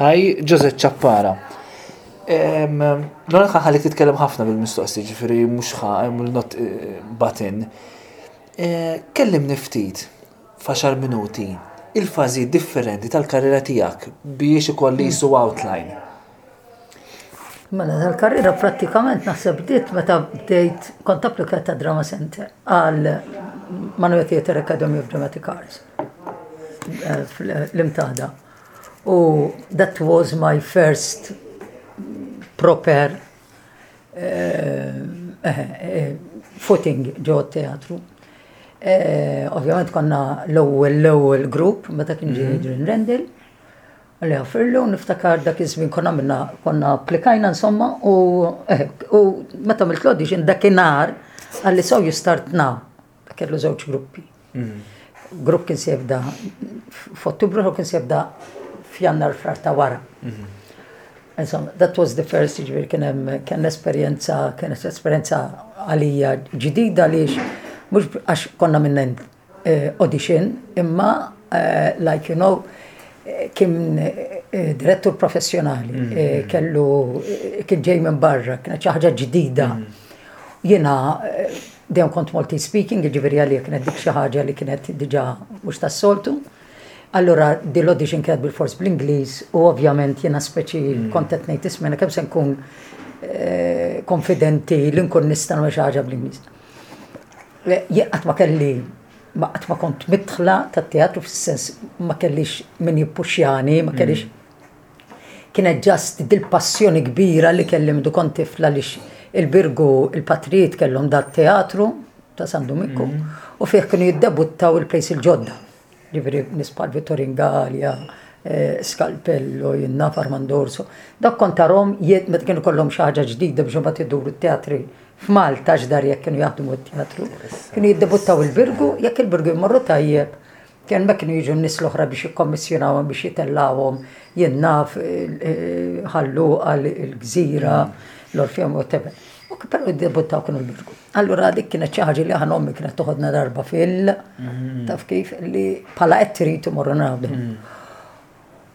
Hi, Joseph Ciappara. L-għalka ħalik titkellem ħafna bil-mistoqsi, ġifiri mux not eh, batin. Eh, kellim niftit, faxar minuti, il-fazi differenti tal-karriera tijak biex ikolli jisu hmm. outline. Mela, tal-karriera pratikament naħseb bdiet meta bdejt kont applikat ta' Drama Center għal Manuel Theatre Academy of Dramatic Arts. fl-imtaħda. U that was my first proper eh, eh, eh, footing ġo teatru. Ovvjament konna l-ewwel l-ewwel grupp meta kien ġi mhm. Adrian Rendell. U li għafirlu niftakar dak iż-żmien konna minna konna applikajna insomma u meta mill-klodi ġin dakinhar għalli so you start now. Kellu żewġ gruppi. Mm. Grupp kien se jibda f'Ottubru u kien se jibda f'Jannar frar ta' wara. Mm-hmm. Insomma, that was the first, ġviri kien hemm kien esperjenza, kien esperjenza għalija ġdida li mhux għax konna minn eh, audition, imma eh, like you know, eh, kien direttur professjonali, mm-hmm. kellu kien ġej minn barra, kien ħaġa ġdida. Mm-hmm. Jiena Dejjem kont Maltese speaking, jiġifieri għalija kienet dik xi ħaġa li kienet diġà mhux tas-soltu. Allura din l-audition kienet bilfors bl-Ingliż u ovvjament jiena speċi hmm. kont qed ngħid isma' kemm se nkun eh, konfidenti li nkun nista' nagħmel xi ħaġa bl-Ingliż. Qatt ma kelli ma qatt ma kont mitħla tat-teatru fis-sens ma kellix min jippuxjani, ma kellix hmm. Kienet just dil-passjoni kbira li kelli mdu kont tifla għaliex il-Birgu il-Patrijiet kellhom dat teatru ta' San Duminku mhm. u fih kienu jiddebuttaw il-plejs il-ġodda. Ġifieri nispal Vittorin Gallia, eh, Skalpello, jinnaf Armandorso. Dak kont tarom jiet meta kienu kollhom xi ħaġa ġdida biex imbagħad iduru t-teatri f'Malta x'dar jekk kienu jaħdmu t-teatru. Kienu jiddebuttaw il-Birgu, jekk il-Birgu jmorru tajjeb Hemmhekk kienu jiġu n-nies l-oħra biex jikkommissjonawhom biex jitellgħuhom jien naf Ħal Luqa, il-Gżira, l-Orfeum, whatever. U però jiddebuttaw kienu l-Birgu. Allura dik kienet xi ħaġa li aħna ommi kienet toħodna darba fil taf kif li bħala qed trid imorru nagħmlu.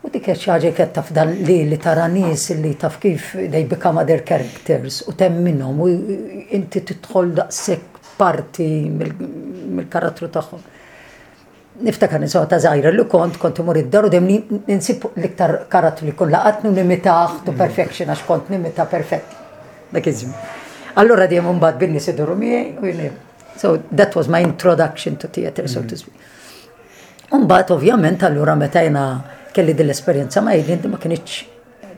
U dik hija xi ħaġa kif qed taf dan li li tara nies li taf kif they become other characters u temminhom u inti tidħol daqshekk parti mill-karattru tagħhom. Niftakar nisma ta' żgħira li kont kont imur id-dar u demni ninsib l-iktar karattru li kun laqatnu nimitaħ to perfection għax kont nimita perfett. Dak iż Allora dejjem imbagħad bin-nies iduru miegħi u So that was my introduction to theatre, so to speak. U mbagħad ovvjament allura meta jiena kelli din l-esperjenza ma jgħidli ma kienx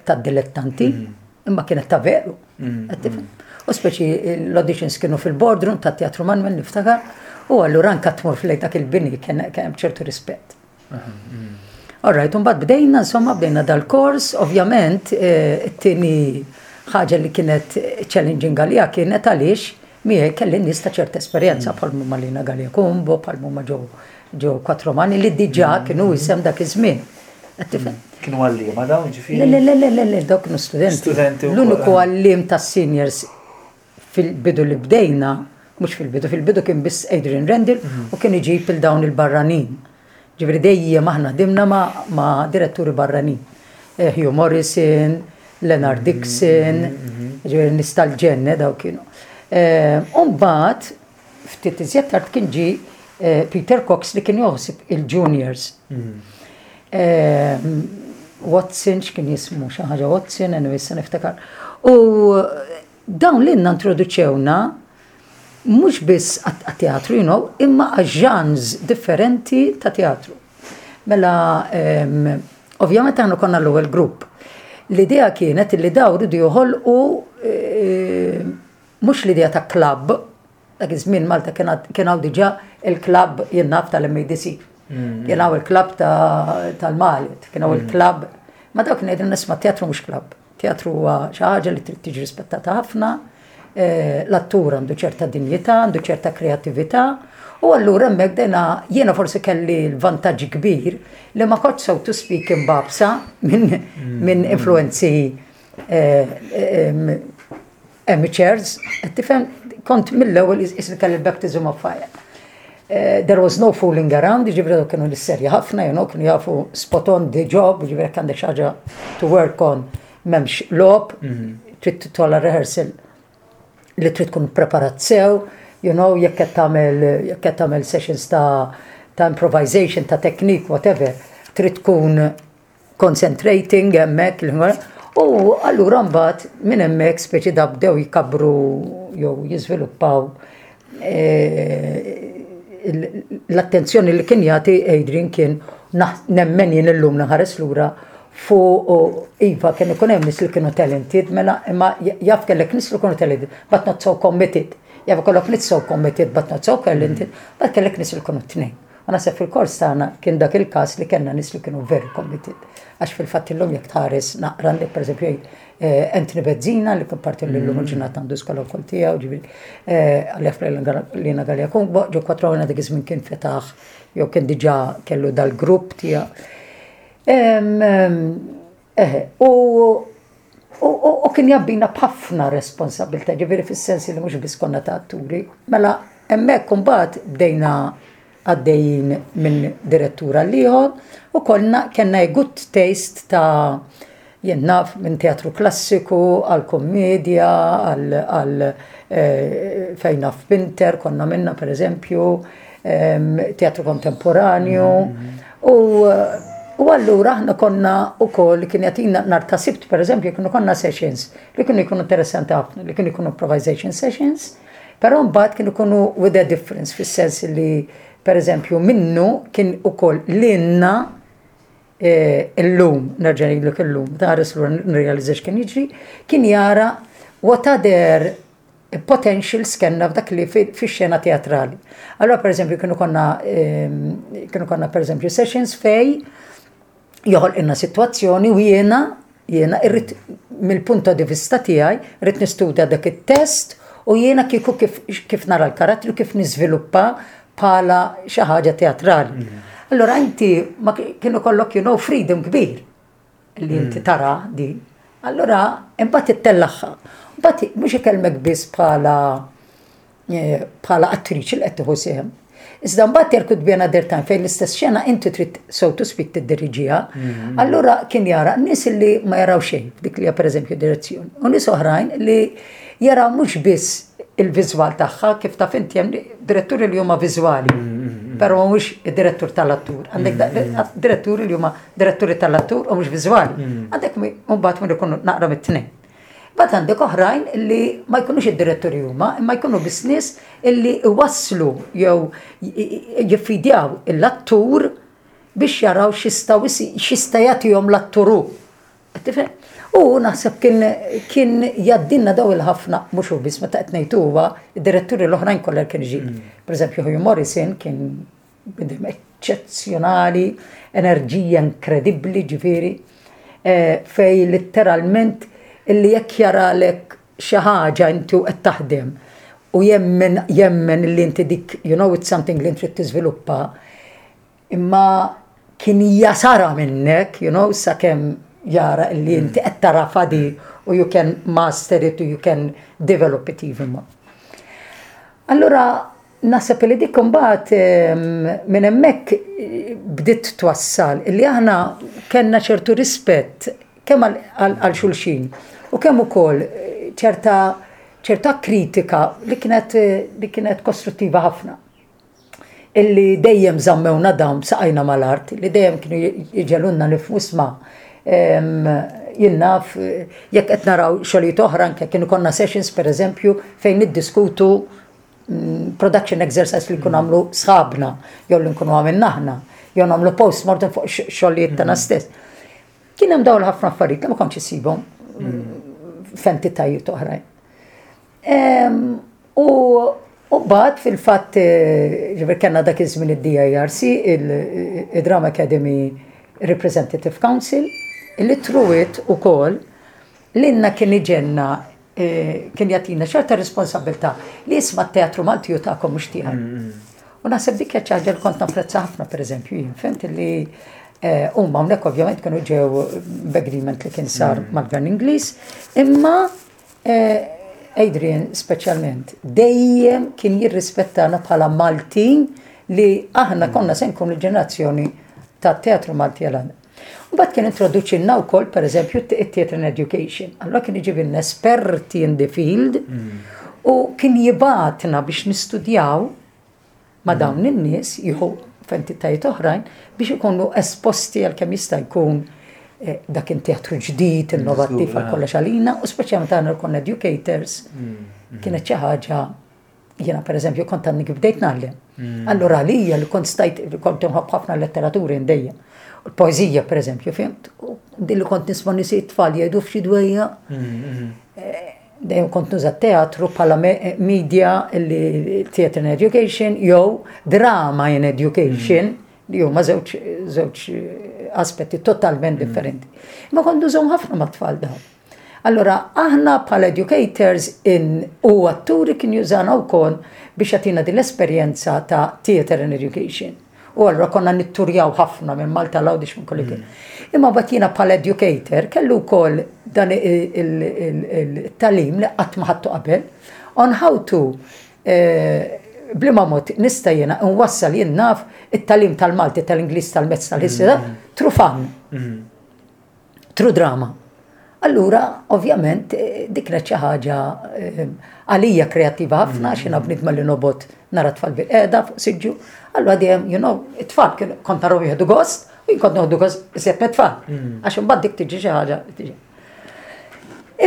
ta' dilettanti, mm. imma kienet ta' veru. Mm. U speċi l-auditions kienu fil-boardroom ta' Teatru Manuel niftakar, u allura anka tmur fil dak il-bini kien hemm ċertu rispett. Mm. Alright, un bdejna, insomma, bdejna dal-kors, ovvjament, eh, t-tini ħaġa li kienet challenging għalija kienet għaliex Miegħi kelli nies ta' ċerta esperjenza bħal huma Malina Gallia Kumbo, bħal huma ġew Quattro Mani li diġà kienu isem dak iż-żmien. Kienu għalliem dawn ġifieri? Le, le, le, le, le, dawk kienu studenti. Studenti. L-uniku għalliem tas-seniors fil-bidu li bdejna, mhux fil-bidu, fil-bidu kien biss Adrian Rendil mhm. u kien iġib il-dawn il-barranin. Ġifieri dejjem aħna ħdimna ma' diretturi barranin. Eh, Hugh Morrison, Leonard Dixon, ġifieri nistal ġenne daw kienu. Eh, Umbat, ftit iżjed tard kien ġi eh, Peter Cox li kien joħsib il-juniors. Watson, x'kien jismu, xi ħaġa Watson, anyway, se niftakar. U Dawn l-inna introduċewna mhux biss għat-teatru, you know, imma għax-ġanrs differenti ta' teatru. Mela, ehm, ovvjament aħna konna l-ewwel grupp. L-idea kienet li daw ridu joħolqu ehm, mhux l-idea ta' klabb, Dak iż-żmien Malta kien hawn diġà il-klabb jinnaf tal-MADC. Mm. Kien hawn il-klabb tal-Malit, kien hawn mm. il-klabb. Ma dawk ngħidu nisma' teatru mhux klabb. Teatru huwa xi ħaġa li trid tiġi rispettata ħafna. Eh, l-attur għandu ċerta dinjità, għandu ċerta kreattività. U allura hemmhekk dejna jiena forsi kelli l-vantaġġ kbir li ma kont so to speak imbabsa minn mm. influenzi eh, eh, Emmi chairs, qed tifhem kont mill-ewwel is li kelli baptism of fire. Eh, there was no fooling around, ġibri dawk kienu l-serja ħafna, you know, kienu jafu spot on the job, ġibri għandek xaġa to work on, memx lob, mhm. trid titwala rehearsal li trid tkun preparat sew, you know, jekk qed tagħmel jekk qed tagħmel sessions ta' ta' improvisation, ta' teknik, whatever, trid tkun concentrating hemmhekk u allura mbagħad minn hemmhekk speċi da bdew jkabbru jew jiżviluppaw l-attenzjoni li kien jagħti Adrian kien nemmen jien illum nħares lura fuq iva kien ikun hemm nies li kienu talented mela imma jaf kellek nies li kienu talented but not so committed. Jaf ikollok nies so committed but not so talented, mbagħad kellek nies li kienu t-tnejn. U naħseb fil-kors tagħna kien dak il-każ li kellna nies li kienu very committed. Għax fil-fatt illum jekk tħares naqra li pereżempju eh, Anthony Bezzina li kien parti li llum il-ġurnat għandu skola wkoll tiegħu, ġifieri eh, Alef Lina Gallia Kungbo, ġo kwatrona dik iż-żmien kien fetaħ jew kien diġà kellu dal-grupp tiegħu. Em, em, Eħe, u u kien jabbina b'ħafna responsabilta, ġiviri fis-sens li mhux biss konna ta' atturi. Mela, hemmhekk imbagħad bdejna għaddejjin minn direttura l-ieħor u konna kellna good taste ta' jien naf minn teatru klassiku għal kommedja għal eh, fejna f'Pinter konna minna pereżempju teatru kontemporanju u U allura aħna konna u koll kien jatina nar ta' sibt, per eżempju, kienu konna sessions li kienu jkunu interessanti ħafna, li kienu jkunu improvisation sessions, pero mbagħad kienu jkunu with a difference fis-sens li per eżempju minnu kien u koll l-inna e, l-lum, nerġa' ngħidlek illum, taħares l nirrealizzax kien jiġri, kien jara what other potential skenna f'dak li fix-xena teatrali. Allora per eżempju kienu konna ehm, kienu konna per eżempju sessions fej joħol inna situazzjoni u jiena jiena irrit mill-punto di vista tiegħi rrit nistuda dak it-test u jiena kieku kif, kif nara l-karattru kif niżviluppa bħala xi ħaġa teatrali. Mm. Allora inti ma kienu kollok you know freedom kbir li inti tara di, allura imbagħad ittellagħha. Mbagħad mhux ikellmek biss bħala eh, bħala attriċi li qed tieħu sehem. Iżda mbagħad jerku dbjena dertan fejn l-istess xena inti trid so to speak tiddirġiha. Mm-hmm. Allura kien jara nies li ma jaraw xejn dik li pereżempju direzzjoni. U nies oħrajn li jaraw mhux biss il-viżwal tagħha kif taf inti hemm diretturi li huma viżwali, mm-hmm. però mhux id-direttur tal-attur. Għandek mm-hmm. diretturi li huma diretturi tal-attur u mhux viżwali. Mm. Għandek mbagħad minn ikunu naqra mit-tnejn. Bad għandek oħrajn li ma jkunux id-diretturi huma, imma jkunu bisnis illi iwasslu jew jiffidjaw l-attur biex jaraw xistaw xista jagħtihom l-atturu. U naħseb kien kien jaddinna daw il-ħafna mhux u biss meta qed ngħid huwa, id-diretturi l-oħrajn kollha kien ġi. Mm. Pereżempju Hugh Morrison kien bnedem eċċezzjonali, enerġija inkredibbli ġifieri, eh, fej litteralment illi jekk jaralek xi ħaġa inti qed taħdem u jemmen jemmen li inti dik you know it's something li trid tiżviluppa imma kien jasara minnek you know sakemm jara li hmm. inti qed tara fadi u you can master it u you can develop it even more. Allura Naħseb li dik imbagħad minn hemmhekk bdiet twassal li aħna kellna ċertu rispett kemm għal xulxin u kemm ukoll ċerta ċerta kritika li kienet li kienet kostruttiva ħafna. Illi dejjem żammewna dawn saqajna mal-art, li dejjem kienu jġelunna nifmu sma' jinnaf jekk qed naraw xogħlijiet oħra anke kienu konna sessions pereżempju fejn niddiskutu mm, production exercise li nkunu għamlu sħabna, jew li nkunu għamilna aħna, jew nagħmlu postmortem fuq xogħlijiet tagħna mm. stess. Kien hemm dawn ħafna affarijiet li ma kontx isibhom mm. f'entitajiet oħrajn. U U bat fil-fat eh, ġiver kena dak iż-żmien id-DIRC, il-Drama Academy Representative Council, li truwit u kol l-inna kien iġenna kien jagħtina ċerta responsabilità li isma' t-teatru Malti u tagħkom mhux tiegħi. Mm, mm. U naħseb dik hija ċaġġa li kont napprezza ħafna pereżempju jien fimt li eh, huma hawnhekk ovvjament kienu ġew b'agreement li kien sar mm. mal-Gvern Ingliż, imma eh, Adrian speċjalment dejjem kien jirrispettana bħala Maltin li aħna konna se nkun il-ġenerazzjoni ta' teatru Malti għal Mbagħad kien introduċilna wkoll pereżempju t-theatre and education. Allora kien iġibilna esperti in the field mm. u kien jibatna biex nistudjaw ma mm. dawn in-nies jieħu f'entitajiet oħrajn biex ikunu esposti għal kemm jista' jkun eh, dak in teatru ġdid, innovattiv għal kollox għalina, u speċjalment għandna jkun educators, mm. kienet xi ħaġa Jiena per eżempju kont għandni kif bdejt nagħllem. Mm. Allura għalija li kont stajt kont inħobb ħafna letteratura indejja. Poezija per eżempju, fimt? Dilli kont nisma' nisi tfal jgħidu f'xi dwejja. Mm, mm. Eh, dejjem kont nuża teatru bħala eh, media li theater in education jew drama in education li huma żewġ eh, aspetti totalment differenti. Ma kont nużhom ħafna mat-tfal dawn. Allura aħna bħala educators u atturi kien jużana wkoll biex jagħtina din l-esperjenza ta' theater and education. U allura konna nitturjaw ħafna minn Malta l-Għawdix minn kolli kien. Mm. Imma bat jiena bħala educator kellu wkoll dan il-talim li qatt ma ħadtu qabel on how to eh, blima mod nista' jiena nwassal jien naf it-talim tal-Malti tal-Ingliż tal-Mezz tal-Ħisra mm. trufan. Mm. True drama. Allura, ovvjament, dik kienet xi ħaġa ehm, għalija kreattiva ħafna, mm. xina bnidma li nobot nara tfal bil-qeda fuq siġġu. Allura dejjem, you know, it-tfal kien kont naraw jieħdu gost, u jinkont noħdu gost iżjed mit-tfal. Mm. Għax imbagħad dik tiġi xi ħaġa.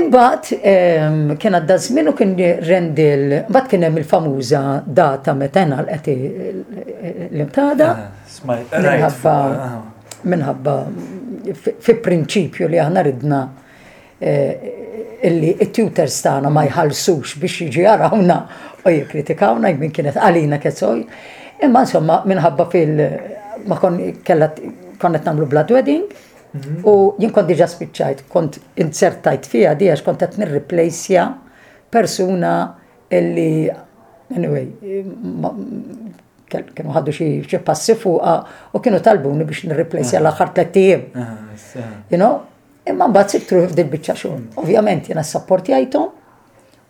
Imbagħad ehm, kien għadda żmien u kien rendil, imbagħad kien hemm il-famuża data meta qed l-imtada. Ah, Smajt, Minħabba fi prinċipju li aħna ridna eh, illi it-tutors tagħna ma jħallsux biex jiġi jarawna u jikkritikawna jmin kienet għalina kezzoj. Imma insomma minħabba fil ma kon kella konnet namlu blood wedding mhm. u jien kont diġa spiċċajt, kont insertajt fija di għax kont qed nirriplejsja persuna illi anyway kienu ħaddu xi passi fuqa u kienu talbuni biex nirriplejsja ah. l-aħħar tliet ijiem. Ah, ah. You know? Imma mbagħad sibt ruħi f'dil biċċa xogħol. Mm. Ovvjament jiena sapportjajthom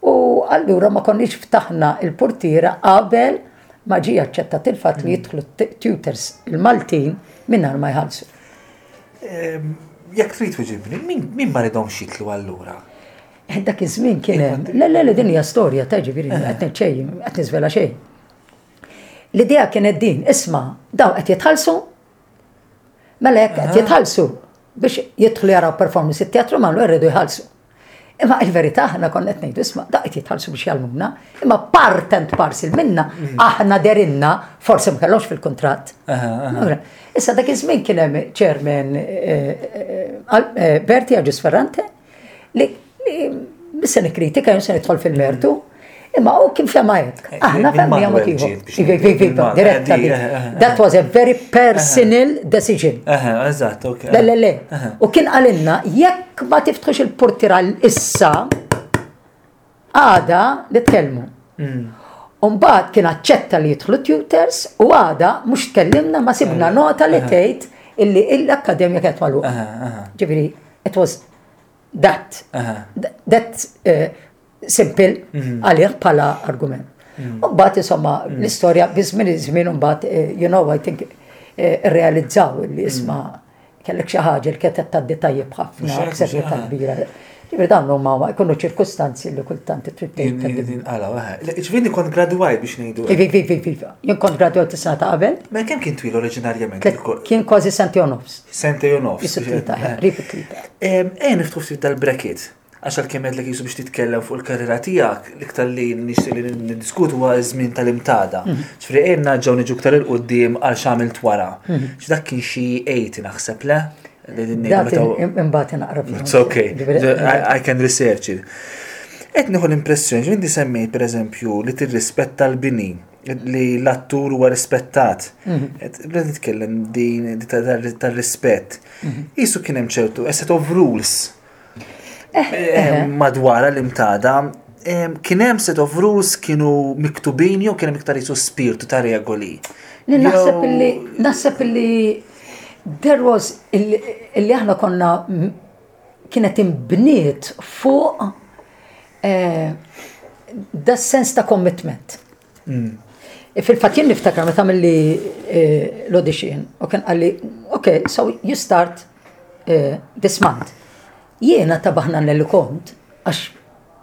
u allura ma konniex ftaħna il-portiera qabel ma ġi aċċettat il-fatt li mm. jidħlu tutors il-Maltin mingħajr ma jħallsu. Ehm, jekk trid tuġibni, min ma ridhom xitlu allura? Eh, dak iż-żmien kien hemm. Le le din hija storja ta' ġifieri eh. qed neċċejn, qed niżvela xejn. L-idea kienet din, isma, daw qed jitħallsu, mela jekk qed jitħallsu biex jidħlu jaraw performance it-teatru magħmlu rridu jħallsu. Imma il-verità aħna konna qed ngħidu isma' daqt jitħallsu biex jallmuna, imma part and parcel minna mm. aħna derinna forsi ma kellhomx fil-kuntratt. Issa dak iż-żmien kien hemm chairman eh, eh, eh, Berti Aġus Ferrante Li se nikkritika jew se nidħol fil-mertu, imma u kien fema jett. Aħna kemm hija motivu. Diretta eh, eh, eh. That was a very personal decision. Eżatt, ok. Le, le, le. U kien għalinna, jekk ma tiftħux il-portira issa, Għada nitkellmu. Mm. Umbagħad kien aċċetta li jidħlu tutors u għada mhux tkellimna ma sibna nota li tgħid illi l-akkademja kienet magħluqa. Ġifieri, it was that. That eh, simple mhm. għalih bħala argument. Mhm. U mbagħad insomma mhm. l-istorja biżmin iż-żmien mbagħad eh, you know I think eh, realizzaw li isma' Kellek xi ħaġa li kienet qed tgħaddi tajjeb ħafna, serjetà kbira. Ġifieri dawn huma jkunu ċirkustanzi li kultant trid tgħid. Inqala waħed. Ġifieri kont gradwajt biex ngħidu. Iva, iva, iva, iva. Jien kont gradwajt is-sena ta' qabel. Ma mela kemm kien twil oriġinarjament? Kien kważi sentej u nofs. Sentej u nofs. Rib it-tlieta. Ejja niftħu ftit dal-bracket. Għax għalkemm għedlek jisu biex titkellem fuq il-karriera tiegħek, l-iktar li nixtieq li niddiskutu huwa ż-żmien tal-imtada. Mhm. Ġifieri qed naġġaw niġu iktar il qudiem għal x'għamilt wara. Mhm. X'dak kien xi 80 naħseb le? Imbagħad naqra. It's okay. I can research it. Qed nieħu l-impressjoni ġinti semmejt pereżempju li tirrispetta l-bini li l-attur huwa rispettat. Mhm. Bda nitkellem din tal-rispett. Mhm. Isu kien hemm ċertu set of rules Madwara l-imtada kien hemm set of rules kienu miktubin jew kien hemm iktar isu spirtu ta' regoli. Naħseb illi naħseb illi there was illi aħna konna kienet imbniet fuq eh, da sens ta' commitment. Hmm. E fil-fatt jien niftakar meta milli e, l-audition u kien qalli, ok, so you start e, this month. Jiena tabaħna nelli kont għax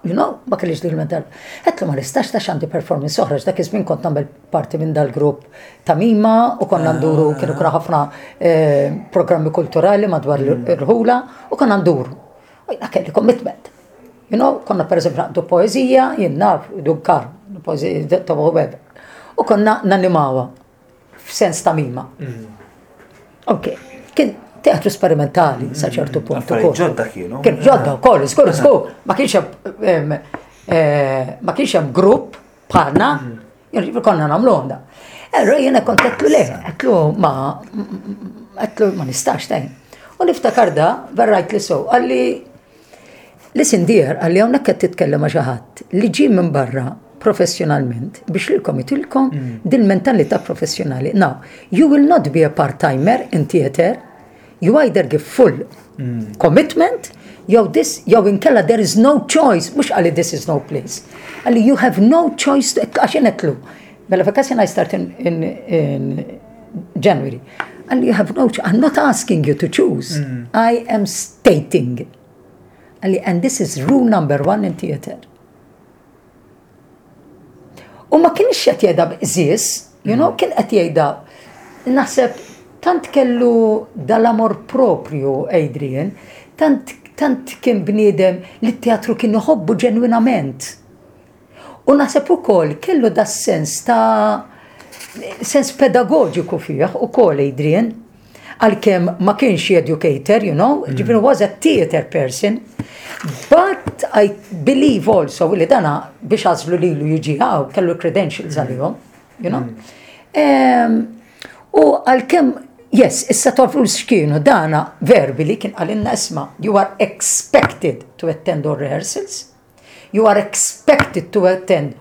You know, ma kellix din il-mental. Għetlu ma nistax ta' xanti performance oħra, dak iż-żmien kont nagħmel parti minn dal-grupp ta' Mima u konna ah. nduru kienu kuna ħafna programmi kulturali madwar hmm. l-rħula u konna nduru. U jina kelli commitment. You know, konna per eżempju naqdu poezija, jien naf, dubkar, poezija ta' Web. U konna nanimawa, f'sens ta' mima. Mm. Ok, kien teħtu sperimentali sa' mm. ċertu punt. Ġodda kienu. Kien ġodda, koll, skur, skur. Ma kienx eh, ma kienx hemm grupp Bħalna, jirġibu konna namluħom da. Erru jena kont għetlu le, għetlu ma, għetlu ma nistax tajn. U niftakar da, verrajt li so, għalli li sindier għalli għonek għet titkellem xaħat li ġi minn barra professjonalment biex lilkom itilkom mm. din mentalità professjonali. Now, you will not be a part-timer in theater, You either give full mm. commitment, jew this, jew inkella there is no choice, mux għalli this is no place. Għalli you have no choice, għax jenetlu. Mela vacation I start in, in, in January. Għalli you have no choice, I'm not asking you to choose, mm. I am stating. Għalli, and this is rule number one in theater. U ma kienx qed jgħidha b'qżiż, you know, kien qed jgħidha naħseb tant kellu dal-amor propju Adrian, tant tant kien bniedem li t-teatru kien iħobbu ġenwinament. U naħseb ukoll kellu da sens ta' sens pedagogiku fih ukoll Adrian. għalkemm ma kienx educator, you know, mm. ġifiri was a theater person. But I believe also li dana biex għazlu li lu jiġi għaw, kellu credentials mm. għalihom, you know. Mm. U għalkemm, yes, issa taf rules xkienu dana verbi li kien għalinna isma, you are expected to attend all rehearsals. You are expected to attend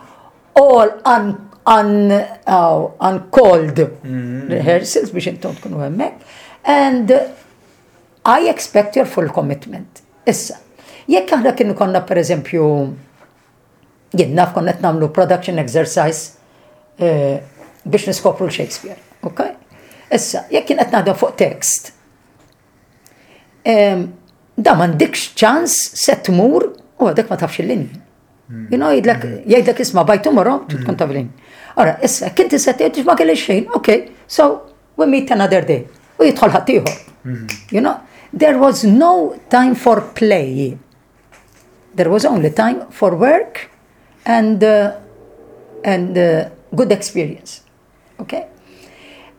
all un, un, uh, uncalled mm-hmm. rehearsals biex intom tkunu hemmhekk and I expect your full commitment. Issa, jekk aħna kienu konna per eżempju jien naf konna qed nagħmlu production exercise eh, biex niskopru l-Shakespeare, ok? Issa, jekk kien qed naħdem fuq tekst, da m'għandikx ċans se tmur u għadek ma tafx il-linji. Hmm. Jina jidlek, jgħidlek isma by tomorrow, hmm. tkun taf linji. Ora, issa, kinti se tgħid ma kellix xejn, ok, so we meet another day. U jidħol ħaddieħor. Hmm. You know, there was no time for play. There was only time for work and uh, and uh, good experience. Ok?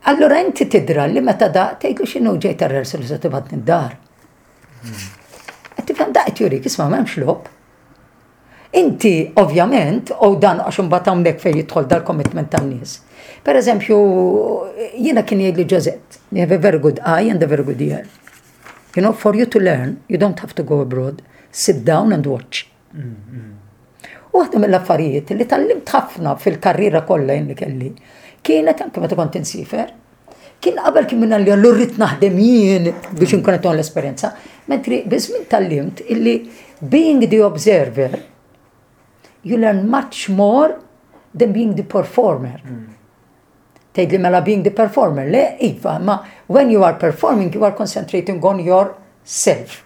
Allura inti tidra li meta da tgħid u x'inhu ġej tarrel se se tibgħatni d-dar. Qed tifhem daqt jurik isma' m'hemmx lob. Inti ovvjament u dan għax imbagħad hawnhekk fejn jidħol dal-commitment tan-nies. Per eżempju, jiena kien jgħidli Ġozett, you have a very good eye and a very good ear. You know, for you to learn, you don't have to go abroad. Sit down and watch. U waħda mill-affarijiet li tallimt ħafna fil-karriera kollha jien li kelli kienet anke meta kont insifer. Kien qabel kien minn għalli għallu rrit naħdem jien biex inkun qed l-esperjenza, mentri biżmin tallimt illi being the observer you learn much more than being the performer. Mm. Tgħidli mela being the performer, le iva, ma when you are performing you are concentrating on your self.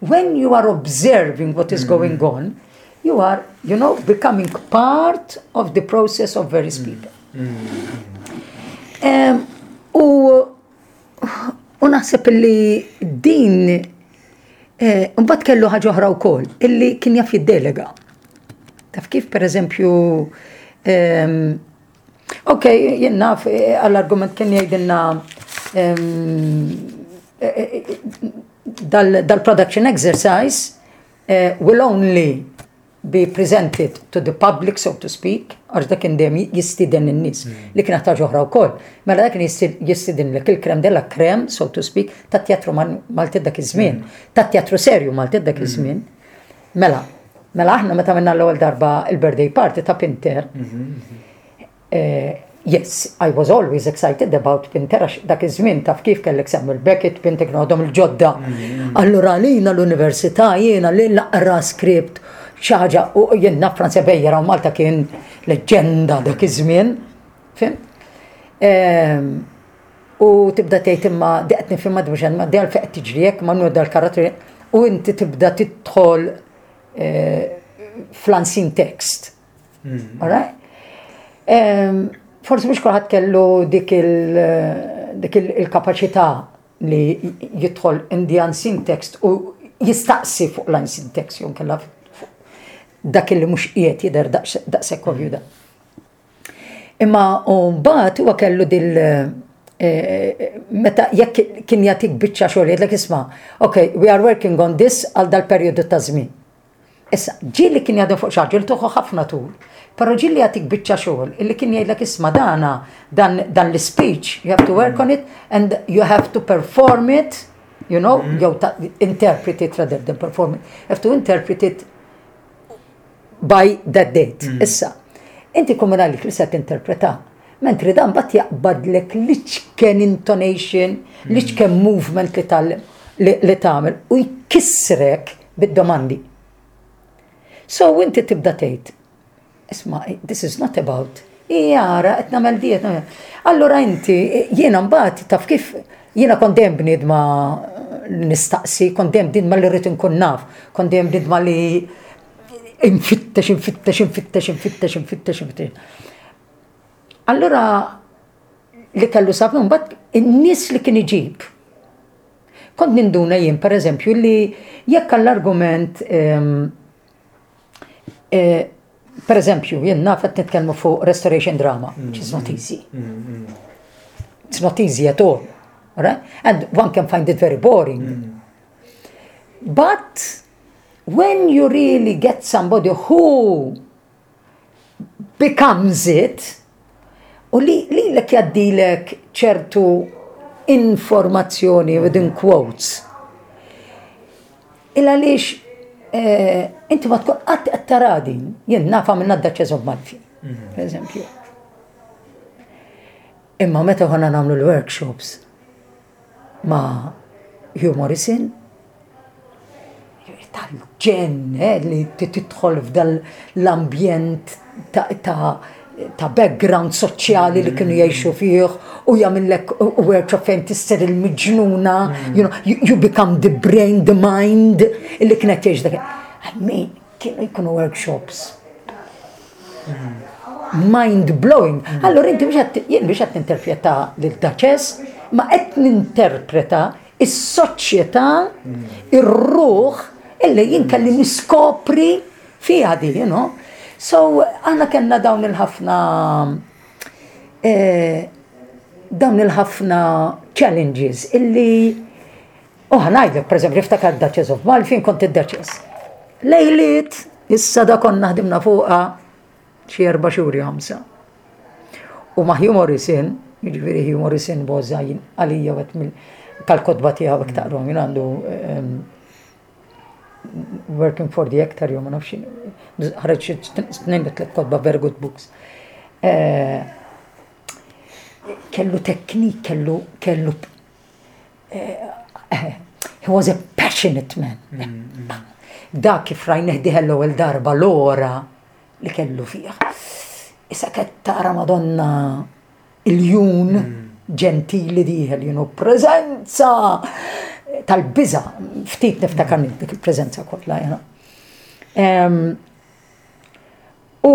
When you are observing what is going mm. on, you are, you know, becoming part of the process of various mm. people. Mm. U u naħseb li din eh, mbagħad kellu ħaġa oħra wkoll illi kien jaf jiddelega. Taf kif pereżempju Ok, jien naf, eh, għall-argument kien jgħidilna ehm, eh, eh, dal-production exercise will only be presented to the public, so to speak, għax dak indem jistiden n-nis hmm. li kienet ta' ġoħra u koll. Mela dak jistiden l il-krem della krem, so to speak, ta' teatru mal-tid dak iż-żmien, hmm. ta' teatru serju mal-tid dak hmm. iż-żmien. Mela, mela aħna meta minna l-ewwel darba il-birthday party ta' Pinter. Mhm, mhm. Eh, yes, I was always excited about Pinter għax dak iż-żmien taf kif kellek Samuel Beckett, Pinter kienu għadhom il-ġodda. Mhm, Allura għalina l-università jiena li naqra skript xaġa u jenna Franza Bejjera u Malta kien leġenda dak iż-żmien. Fim? Ehm, U tibda tgħid imma di qed nifhimha d-dwġen, ma di għalfejn qed tiġri hekk, ma nhu dal-karattri. U inti tibda tidħol eh, fl-unseen text. Mm. Alright? Forsi mhux kulħadd kellu dik il-kapaċità li jidħol in the unseen text u jistaqsi fuq l-unseen text jom kella dak li mhux qiegħed jidher daqshekk ovju da. Imma mbagħad huwa kellu dil eh, meta jekk kien jagħtik biċċa xogħol jgħidlek isma', ok, we are working on this għal dal-perjodu ta' żmien. Issa, ġieli kien jgħadhom fuq xaġġu li tuħu ħafna tul, però ġieli jagħtik biċċa xogħol illi kien jgħidlek isma' dana dan, dan l-speech, you have to work on it and you have to perform it, you know, mm-hmm. jew interpret it rather than perform it, you have to interpret it by that date. Issa, inti kun minn li se tinterpreta, mentri dan bat jaqbadlek l-iċken intonation, l-iċken movement li tal li tagħmel u jkissrek bid-domandi. So inti tibda tgħid, isma' this is not about Ii ara qed nagħmel diet. Allura inti jiena mbagħad taf kif jiena kont dejjem bniedma nistaqsi, kont dejjem bniedma li rrid inkun naf, kont dejjem bniedma li infittex, infittex, infittex, infittex, infittex, infittex. Allura li kellu sabu mbagħad in-nies li kien iġib. Kont ninduna jien pereżempju li jekk għall-argument ehm, eh, per eżempju, jien naf qed fu restoration drama, which is not mm-hmm. easy. Mm-hmm. It's not easy at all, right? And one can find it very boring. Mm-hmm. But when you really get somebody who becomes it, u li lilek jgħaddilek ċertu informazzjoni within quotes. Il għaliex eh, inti ma tkun qatt qed tara din, jien nafa minn għadda ċeżob Malfi, mhm. per eżempju. Imma meta ħana nagħmlu l-workshops, Ma' Hugh Morrison, tal-ġenn li tidħol f'dan l-ambjent ta' background soċjali li kienu jgħixu fih u jagħmillek u werċa fejn tisser il-miġnuna, you become the brain, the mind, li kienet jgħix dak. Kienu jkunu workshops mind blowing. Mm. Allora inti jien biex qed ninterpreta lil daċess, ma qed ninterpreta is-soċjetà, mm. ir-ruħ illi jien kelli niskopri fiha di, you know. So aħna kellna dawn il-ħafna eh, dawn il-ħafna challenges illi U ħa ngħidlek, pereżempju, niftakar Duchess of Malfi, fejn kont id-Duchess. Lejliet, issa da konna ħdimna fuqha xi erba' xhur jew ħamsa. U ma' Hugh Morrison, jiġifieri Hugh Morrison boża għalija wet tal-kotba tiegħu hekk taqrom jien għandu ehm, Working for the Actor jew ma nafx ħareġ tnejn tliet kotba very good books. Eh, kellu teknik, kellu kellu he was a passionate man. Dak kif rajnih diħel l-ewwel darba l-ora li kellu fiha. Issa qed tara Madonna il-jun mm. ġentili diħel, you know, preżenza tal-biża, ftit niftakar dik il-preżenza kollha, you know. U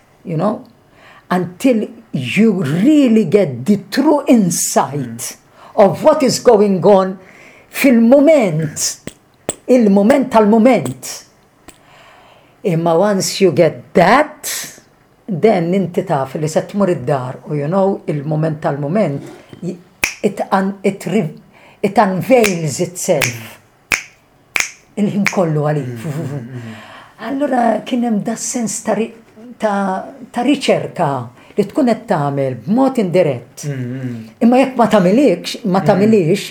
You know? Until you really get the true insight of what is going on fil-moment, il-moment tal-moment. Imma once you get that, then inti taf li se tmur id-dar u you know il-moment tal-moment it, un, it, it unveils itself. il-ħin kollu għalik. Mm-hmm. Allura kien hemm da sens ta' riċerka li tkun qed tagħmel b'mod indirett. Mm-hmm. Imma jekk ma tagħmilix, ma mm-hmm. tagħmilix,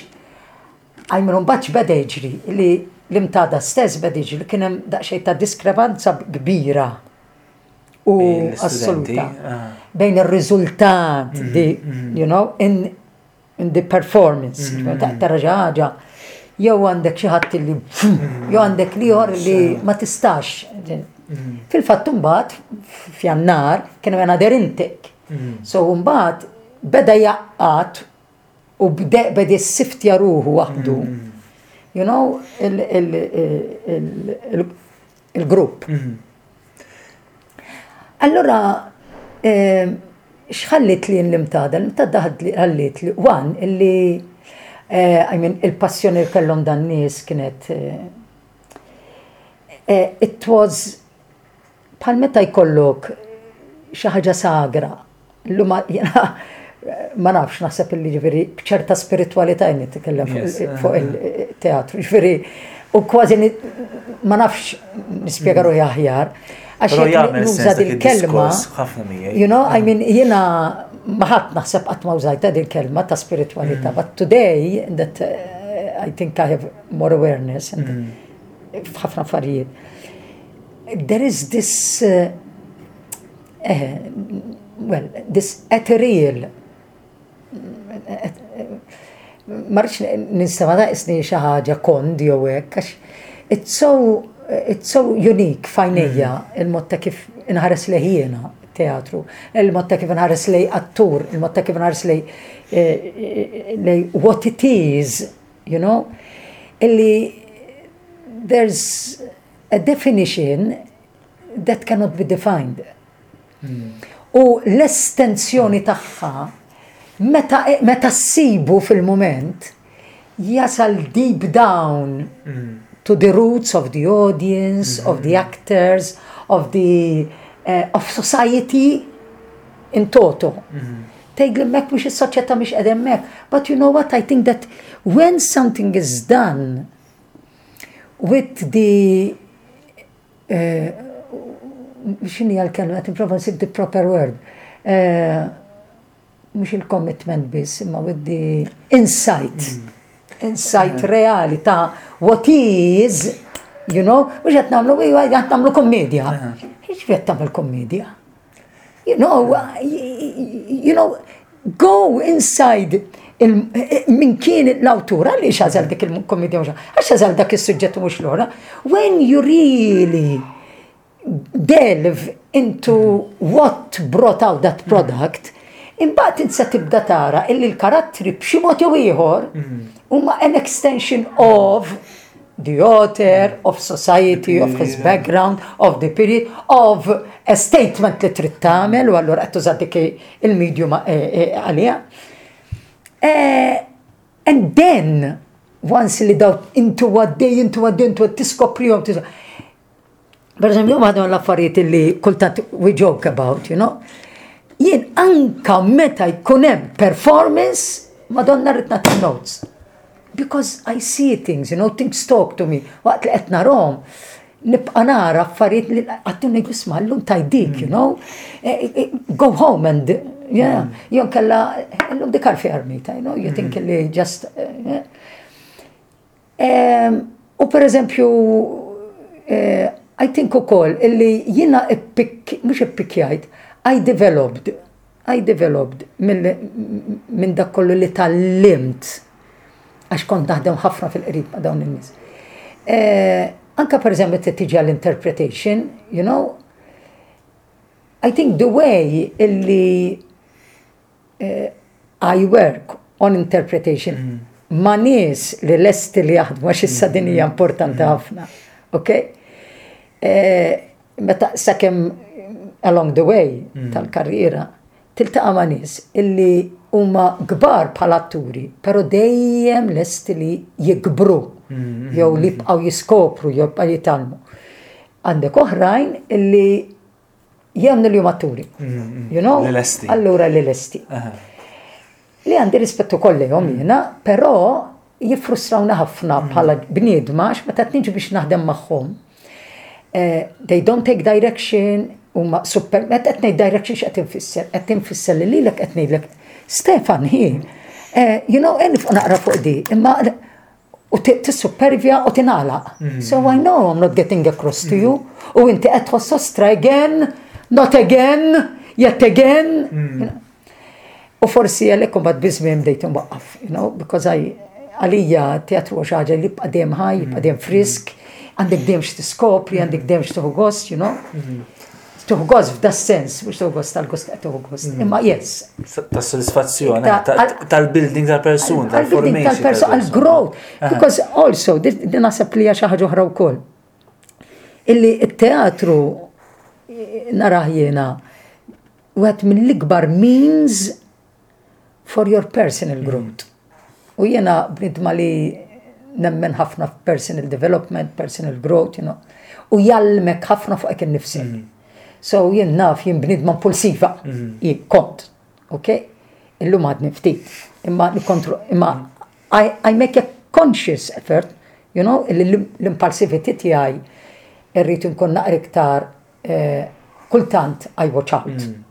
għajmru mbagħad beda jiġri li l-imtada stess beda jiġri li kien hemm daqsxejn ta' diskrepanza kbira u assoluta ah. bejn ir-riżultat di, you know, in Għandi performance, tara xi ħaġa, jew għandek xi ħadd li jew għandek liħor li ma tistax. Fil-fatt imbagħad f'Jannar kien hemm għader intik. So mbagħad beda jaqqat u bde bedi siftja ruħu waħdu. You know, Il-grupp. Mhm. Allura, eh, xħallit li l-imtada? L-imtada ħallit li, għan, illi, eh, I mean, il-passjoni li kellhom dan nies kienet. Eh, it was bħal meta jkollok xi ħaġa sagra Illum jiena ma nafx naħseb li ġifieri b'ċerta spiritwalità jien nitkellem fuq eh. il-teatru. Ġifieri u kważi ma nafx nispjega ruħi aħjar. Għax jagħmel nuża dil-kelma. You know, I mean, jiena maħat naħseb qatt ma użajta dil-kelma ta' spiritwalità, mm. but today that uh, I think I have more awareness and mm. ħafna affarijiet. There is this uh, Eh, well, this ethereal marriċ ninsema naqisni xi ħaġa kond jew hekk għax it's so it's so unique fajnija mm. il-mod ta' kif inħares leħjena teatru, il-mod ta' kif inħares lej attur, il-mod ta' kif inħares lej eh, lej what it is, you know, illi there's a definition that cannot be defined. Hmm. U l-estensjoni tagħha meta meta ssibu fil-moment jasal deep down hmm. to the roots of the audience, of the hmm. actors, of the uh, of society in toto. Tgħidli mek mhux is-soċjetà mhux qegħdem mek. But you know what I think that when something is done with the x'inhi l-kelma qed nipprova nsib the proper word. Mhux il-commitment biss, imma with the insight. Mm. Insight eh. reali ta' what is, you know, mhux qed nagħmlu qed nagħmlu komedja. Eh. X'qed tagħmel komedja? You know, you know, go inside minn kien l-awtur, għalli xazel dik il-komedja mux, għax xazel dak il-sujġet mux l-ora. When you really delve into what brought out that product, imbagħad insa tibda tara illi l-karattri b'xi mod jew ieħor mm. huma an extension of the author, of society, of his background, of the period, of a statement li trid tagħmel, u allura qed tuża dik il-medium eh, eh, għalija. Eh, and then, once li daw intu għaddej, intu għaddej, intu tiskoprihom, Per eżempju, għadhom l-affarijiet li kultant we joke about, you know. Jien anka meta jkun hemm performance, madonna rrid nagħti notes. Because I see things, you know, things talk to me. Waqt li qed narhom, nibqa' nara affarijiet li għattu ngħidu sma' llum tajdik, you know. Eh, eh, eh, go home and yeah, mm. jew kella llum dikar fi armita, you know, you think mm. li just U per eżempju, I think ukoll illi jiena mhux ippikkjajt, I developed, I developed minn dak kollu li tgħallimt għax kont naħdem ħafna fil-qrib ma' dawn in-nies. Anke per eżempju meta tiġi għall-interpretation, you know, I think the way illi eh, I work on interpretation mm. ma' nies li lesti li jaħdmu għax issa din hija mm. importanti mm. ħafna. Ok? Eh, meta sakemm along the way tal-karriera tiltaqa' ma' nies illi huma kbar bħal atturi, però dejjem lesti li jikbru mm-hmm. jew li jibqgħu jiskopru jew jibqgħu jitalmu. Għandek oħrajn li Jgħamni li huma atturi. Mm-hmm. You know? L-lesti. Allura l-lesti. Li għandi rispettu kolli jom mm. jina, pero jifrustrawna ħafna mm. bħala bniedma għax meta tniġi biex naħdem magħhom. Eh, they don't take direction, huma super, meta qed ngħid direction x'qed infisser, qed infisser li lilek qed ngħidlek Stefan hi. Eh, you know, enif naqra fuq di, imma u tissupervja u tingħalaq. Mm-hmm. So I know I'm not getting across to you mm-hmm. u inti qed tħossos try again, not again, yet again. Mm-hmm. U forsi għalek bat bizmim dejt mwaqqaf, you know, because I għalija teatru xaġa li bqa dem ħaj, bqa dem frisk, għandek dem xtiskopri, għandek dem xtuħu gost, you know. Tuħ gost f'da sens, mux tuħ gost tal-gost qed tuħ gost, mm. imma yes. Ta' soddisfazzjon, tal-building tal-person, tal-building tal-person, għal-growth. Eh. Because also, din nasab li xi ħaġa oħra wkoll. Illi t-teatru naraħ jiena wieħed mill-ikbar means For your personal growth. U jiena bnidma li nemmen ħafna f'personal development, personal growth, you know. U jallmek ħafna fuq hekk innifsek. Mm. So jien naf jien bnidma impulsiva. Mm-hmm. Jien kont. Ok? Illum għadni ftit. Imma nikontru, imma I make a conscious effort, you know, l-impulsivity tiegħi irrid nkun naqra iktar eh, kultant I watch out. Mm.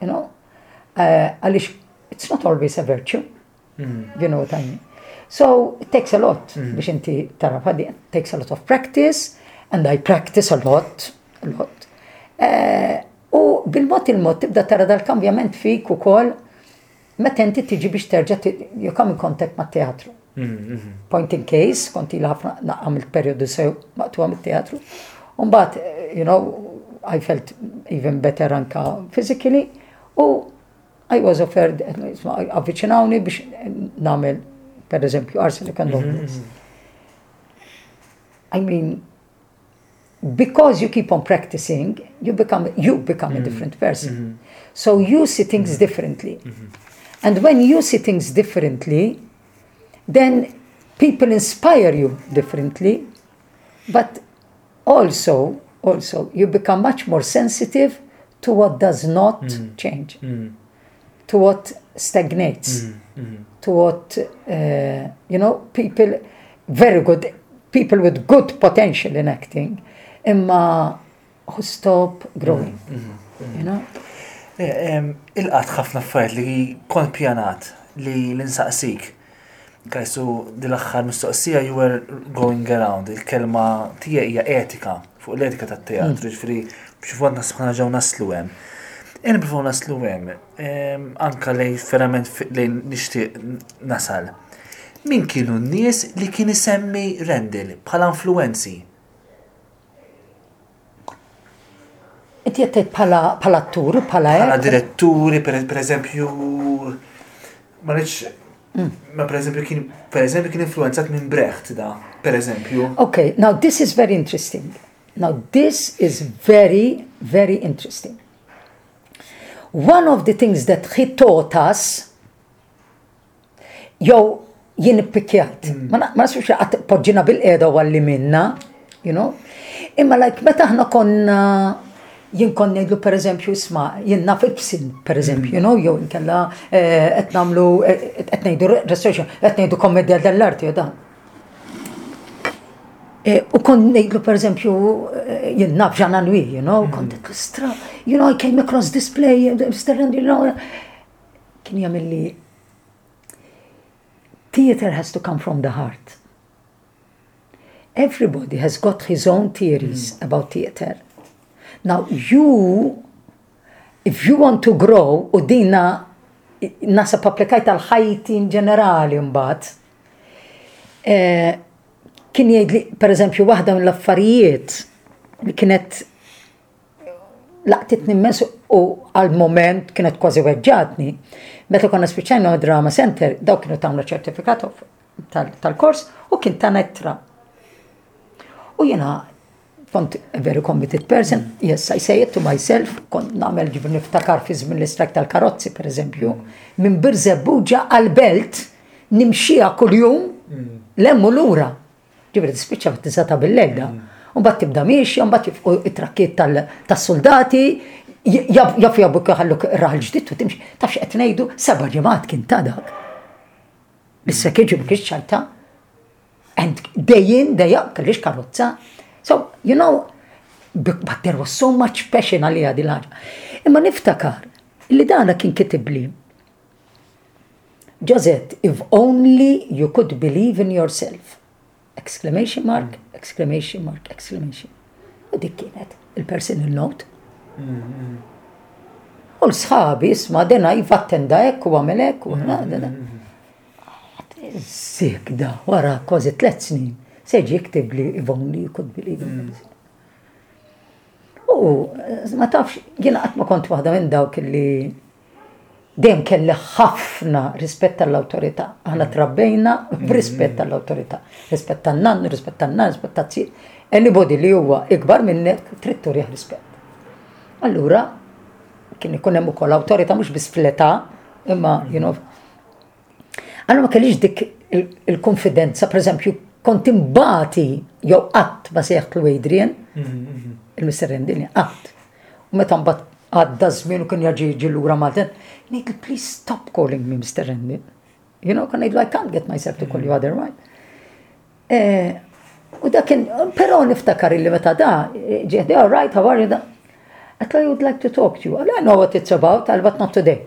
You know, Eh, għaliex, it's not always a virtue. Hmm. You know what I mean? So, it takes a lot hmm. biex inti tara fadi, it takes a lot of practice, and I practice a lot, a lot. Eh, u bil-mod il-mod tibda tara dal-kambjament fik u kol, meta inti tiġi biex terġa' you come in contact ma' teatru. Point in case, konti li ħafna naqqa mill-periodu sew maqtuwa mit-teatru. Umbat, you know, I felt even better anka physically u I was offered, avvicinawni biex namel, per eżempju, Arsenal Condom. I mean, because you keep on practicing, you become you become mm-hmm. a different person. Mm-hmm. So you see things mm-hmm. differently. Mm-hmm. And when you see things differently, then people inspire you differently, but also also you become much more sensitive to what does not mm-hmm. change, to what stagnates, mm, mm. to what, uh, you know, people, very good, people with good potential in acting, imma who stop growing, mm, mm, mm. you know? Eh, Il-qat ħafna affarijiet li kont pjanat li l-insaqsik Kajsu dil-aħħar mistoqsija you were going around, il-kelma tiegħi hija etika, fuq l-etika tat-teatru, hmm. ġifieri biex fuq nasħu naġaw naslu hemm. Jien bifgħu naslu hemm, ehm, anka lej ferament lejn nixtieq nasal. Min kienu n-nies li kien isemmi Rendil bħala influenzi? Inti qed tgħid bħala bħala atturi, bħala Bħala diretturi, per, per eżempju, ma rridx mm. ma per eżempju kien per eżempju kien influenzat minn Brecht da, per eżempju. Okay, now this is very interesting. Now this is very very interesting. One of the things that he taught us Jew jien ippikjat. Mm. Ma nasux li qatt poġġina bil-qiegħda għalli minna, you know? Imma like meta aħna konna jien kon ngħidlu pereżempju isma' jien naf ibsin pereżempju, you know, jew inkella eh, qed nagħmlu eh, qed ngħidu restoration, qed ngħidu kommedja dell-arti u dan. Eh, u kon ngħidlu pereżempju jien naf ġana nwi, you know, mm. kont qed l-istra, you know, I came across this play, Mr. Andrew, you know, kien jagħmel li theater has to come from the heart. Everybody has got his own theories mm. about theater. Now you, if you want to grow, u dina nasa applikajt għal ħajti in ġenerali mbagħad, eh, kien jgħid li, per eżempju, waħda mill-affarijiet li kienet laqtitni mmens u għal moment kienet kważi weġġatni. Meta konna spiċċajna drama center, daw kienu tagħmlu ċertifikat tal-kors u kien ta' nettra. U jena kont a very committed person, yes, I say it to myself, kont namel ġibri niftakar fi żmien l-istrak tal-karozzi, per eżempju, minn Birzebuġa għal-belt nimxija kull-jum mm. lemmu l-ura. Ġifieri tispiċċa fit-tisa ta' bil-lejla, u mbagħad tibda miexja, mbagħad jifqu it-trakkiet tas-suldati, jafu jabbuk ħalluk raħal ġdid u timx, tafx qed ngħidu seba' ġimgħat kien ta' dak. Issa kien ġibu kiex ċajta. And dejjin dejja kellix karozza. So, you know, but there was so much passion għalija dil-ħaġa. Imma niftakar li dana kien kitibli Josette if only you could believe in yourself! U dik kienet il-personal note. U l-sħabi, isma' dena jvattenda hekk u għamel hekk u għamel Zikda, wara kważi tliet snin, seġi jiktib li if only you could believe in yourself. U ma tafx, jiena qatt ma kont waħda minn dawk li Dejjem kelli ħafna rispett għall-awtorità. Aħna trabbejna b'rispett għall-awtorità. Rispett tan-nannu, rispett tan-nan, rispett tazzi. Anybody li huwa ikbar minnek trid turih rispett. Allura kien ikun hemm ukoll awtorità mhux biss fl-età, imma you know, Allora ma kellix dik il-konfidenza, per eżempju, kont imbati jew qatt ma seħtlu Adrian, mhm. il-Mr. Rendini, qatt. U meta mbagħad għadda żmien u kien jaġi ġi lura Malta, ngħidlu please stop calling me Mr. Rendin. You know, kan ngħidlu I can't get myself to call you mhm. otherwise. Eh, u da kien, però niftakar li meta da, eh, ġieħdi, all right, how are you? I thought I would like to talk to you. I know what it's about, but not today.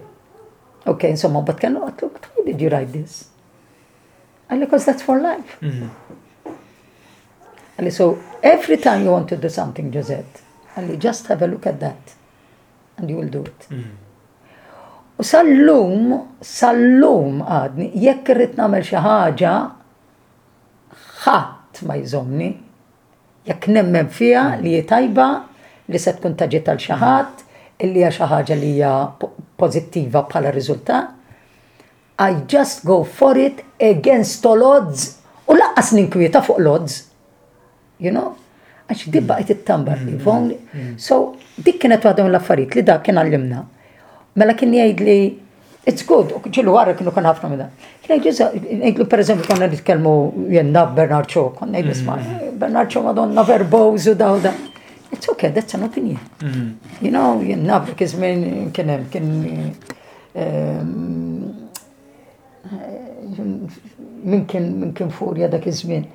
Ok, insomma, but can not look, why did you write this? And because that's for life. Mm-hmm. And so every time you want to do something, Josette, and you just have a look at that, and you will do it. Mm-hmm. U sal-lum, sal-lum għadni, jekk irrit namel xi ħaġa, ħadd ma jżomni, Jekk nemmen fiha li hi tajba, li se tkun ta' ġid għal xi ħadd, illi hija xi ħaġa li hija pożittiva bħala riżultat, I just go for it against all odds u lanqas ninkwieta fuq l-odds. You know? Għax din baqgħet it-tamba mm, mm, mm. So, dik kienet waħda mill-affarijiet li dak kien għallimna. Mela kien jgħid li It's good, ġilu għarra kienu kan ħafna minna. Ngħidlu per eżempju konna nitkellmu jenna Bernard Cho, konna ngħidlu sma, mm-hmm. Bernard Cho madonna verboz u daw da. It's okay, that's an opinion. Mm-hmm. You know, jenna dak iż-żmien kien hemm kien ehm, min kien min kien furja dak iż-żmien.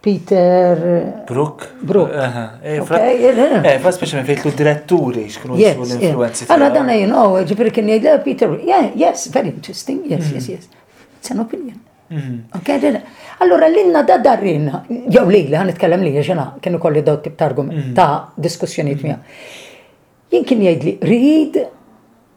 Peter Brook. Brook. Eh, eh, fa' speċi minn fejtlu diretturi xkunu jismu l-influenzi. Għana dan għajn, oh, ġifiri kien jgħid eh, Peter, yeah, yes, very interesting, yes, yes, yes. It's an opinion. Mm-hmm. Allora l-inna da darrina, jew li li għanitkellem li ġena, kienu kolli daw tip ta' argument, mm-hmm. ta' diskussjoniet mija. Mm-hmm. Jien kien jgħid li read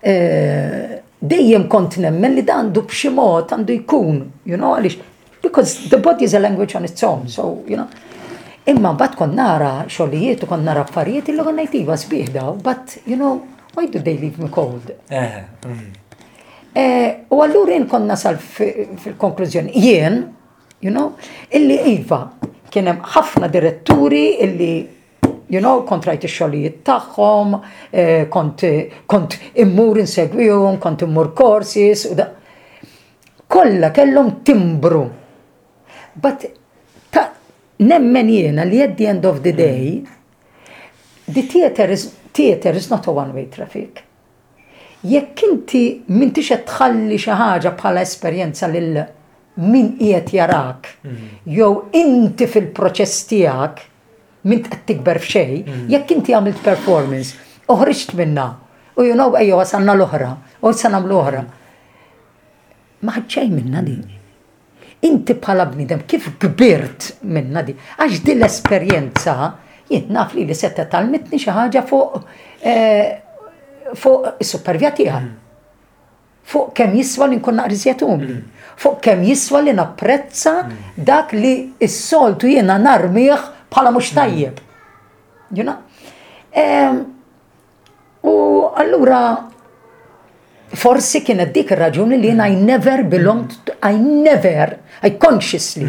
Eh, dejjem kont nemmen li dan du b'xi mod għandu jkun, you know, għaliex, because the body is a language on its own, so, you know. Imma bat kon nara xogħlijiet u kon nara affarijiet illi kon najtiva sbieħ daw, but, you know, why do they leave me cold? Eh, mm. eh, u għallur jien kon nasal fil-konklużjoni, jien, you know, illi iva, kienem ħafna diretturi illi you know, kont rajt ix-xogħlijiet tagħhom, eh, kont, kont immur insegwihom, kont immur courses u da. Kollha kellhom timbru. But ta' nemmen jiena li at the end of the day, the theater is, theater is not a one-way traffic. Jekk inti minti qed tħalli xi ħaġa bħala esperjenza lil min qiegħed jarak, mm. jew inti fil-proċess tiegħek, Minn qed tikber f'xejn, jekk inti għamilt performance, uħriġt minna, u you know ejja wasanna l-oħra, u se nagħmlu oħra. Ma ħadxejn minna di. Inti bħala bnidem kif kbirt minna di? Għax di l-esperjenza jien naf li li setta tal-mitni xi ħaġa fuq eh, fuq is-supervja tiegħi. Fuq kemm jiswa li nkun naqri żjed umli. Mm. Fuq kemm jiswa li napprezza mm. dak li s-soltu jiena narmiħ bħala mhux mm. tajjeb. You know? u allura forsi kienet dik ir-raġuni li jiena I never belonged, to, I never, I consciously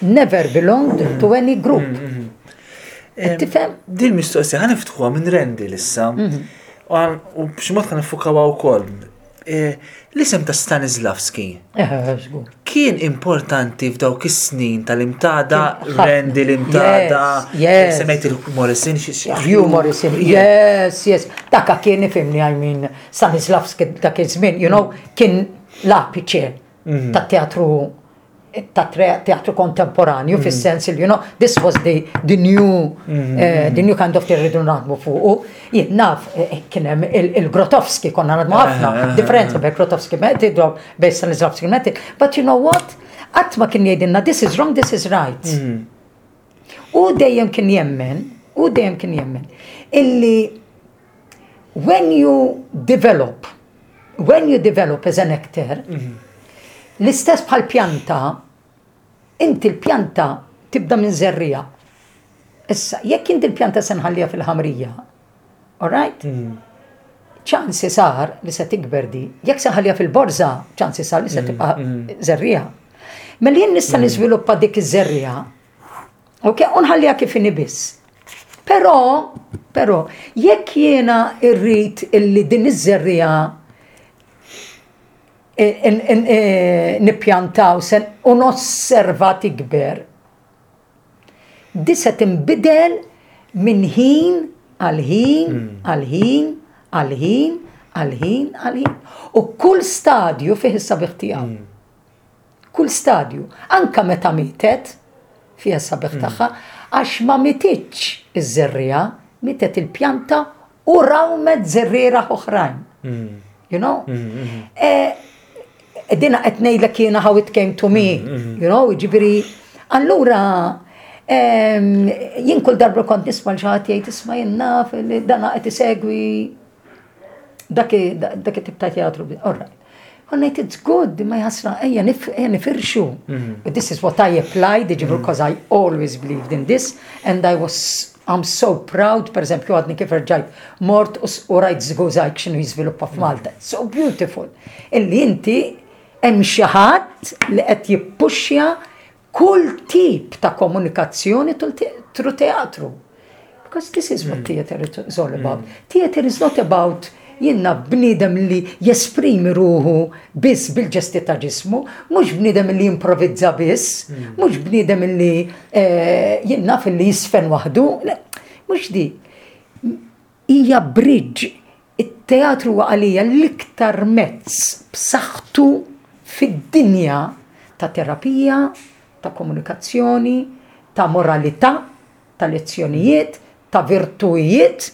never belonged to any group. Tifhem? Din mistoqsija ħaniftħuha minn rendi lissa. Mhm. U b'xi mod kan nifukaw wkoll. E, l-isem ta' Stanislavski eh, kien importanti f'dawk is-snin tal-imtada, Randy l-imtada, semejt il-Morrison, Hugh Morrison, yes, yes. Dakka kien ifimni, I mean, Stanislavski dak iż-żmien, you know, kien l-apiċe mhm. ta' teatru ta' teatru kontemporanju mhm. fis-sens li you know this was the, the new mhm, eh, the new kind of theater rridu naħdmu fuqu. Jien naf eh, eh, kien hemm il-Grotowski konna naħdmu ħafna, differenza bejn Grotowski Meti dwar bejn Stanislavski Meti, but you know what? Qatt ma kien jgħidilna this is wrong, this is right. U dejjem kien jemmen, u dejjem kien jemmen illi When you develop, when you develop as an actor, mhm. l-istess bħal pjanta, inti l-pjanta tibda minn zerrija. Issa, jekk inti l-pjanta senħallija fil-ħamrija, alright? Mhm. ċansi sar li se tikber di, jekk senħallija fil-borza, ċansi sar li se mhm, tibqa zerrija. Mela jien nista' niżviluppa dik iż-zerrija Ok, unħallija kif inni biss. Però, però, jekk jiena irrit illi din iż-żerrija nippjantaw sen u nosserva tikber, di se tinbidel minn ħin għal ħin hmm. għal ħin għal ħin għal ħin għal ħin. U kull stadju fih is-sabiħ tiegħu. Hmm. Kull stadju, anke meta mietet, fiha s-sabiħ tagħha, għax ma mietitx iż-żerriegħa, mietet il-pjanta u rawmet żerrieraħ oħrajn. You know? Dina qed ngħidlek jiena how it came to me, you know, ġifieri. Allura jien kull darba kont nisma' l-ġaħat jgħid isma' jien naf li dana qed isegwi Dak it-tip ta' teatru, orra. U ngħid it's good, ma jħassna, ejja nifirxu. Mhm. This is what I applied, ġifir, because mhm. I always believed in this, and I was I'm so proud, per eżempju, għadni kif rġajt mort u rajt zguzajk xinu jizviluppa f'Malta. Mm. So beautiful. Illi inti hemm xi ħadd li qed jippuxja Kull tip ta' komunikazzjoni tru teatru. Because this is what hmm. theater is all about. Hmm. Theater is not about jinna bnidem li jesprimi ruħu biss bil-ġesti ta' ġismu, mux bnidem li jimprovizza biss, mux hmm. bnidem li eh, jinna fil-li jisfen wahdu, mux di. Hija bridge, it-teatru huwa għalija l-iktar mezz b'saħħtu fid-dinja ta' terapija, ta' komunikazzjoni, ta' moralità, ta' lezzjonijiet, ta' virtujiet.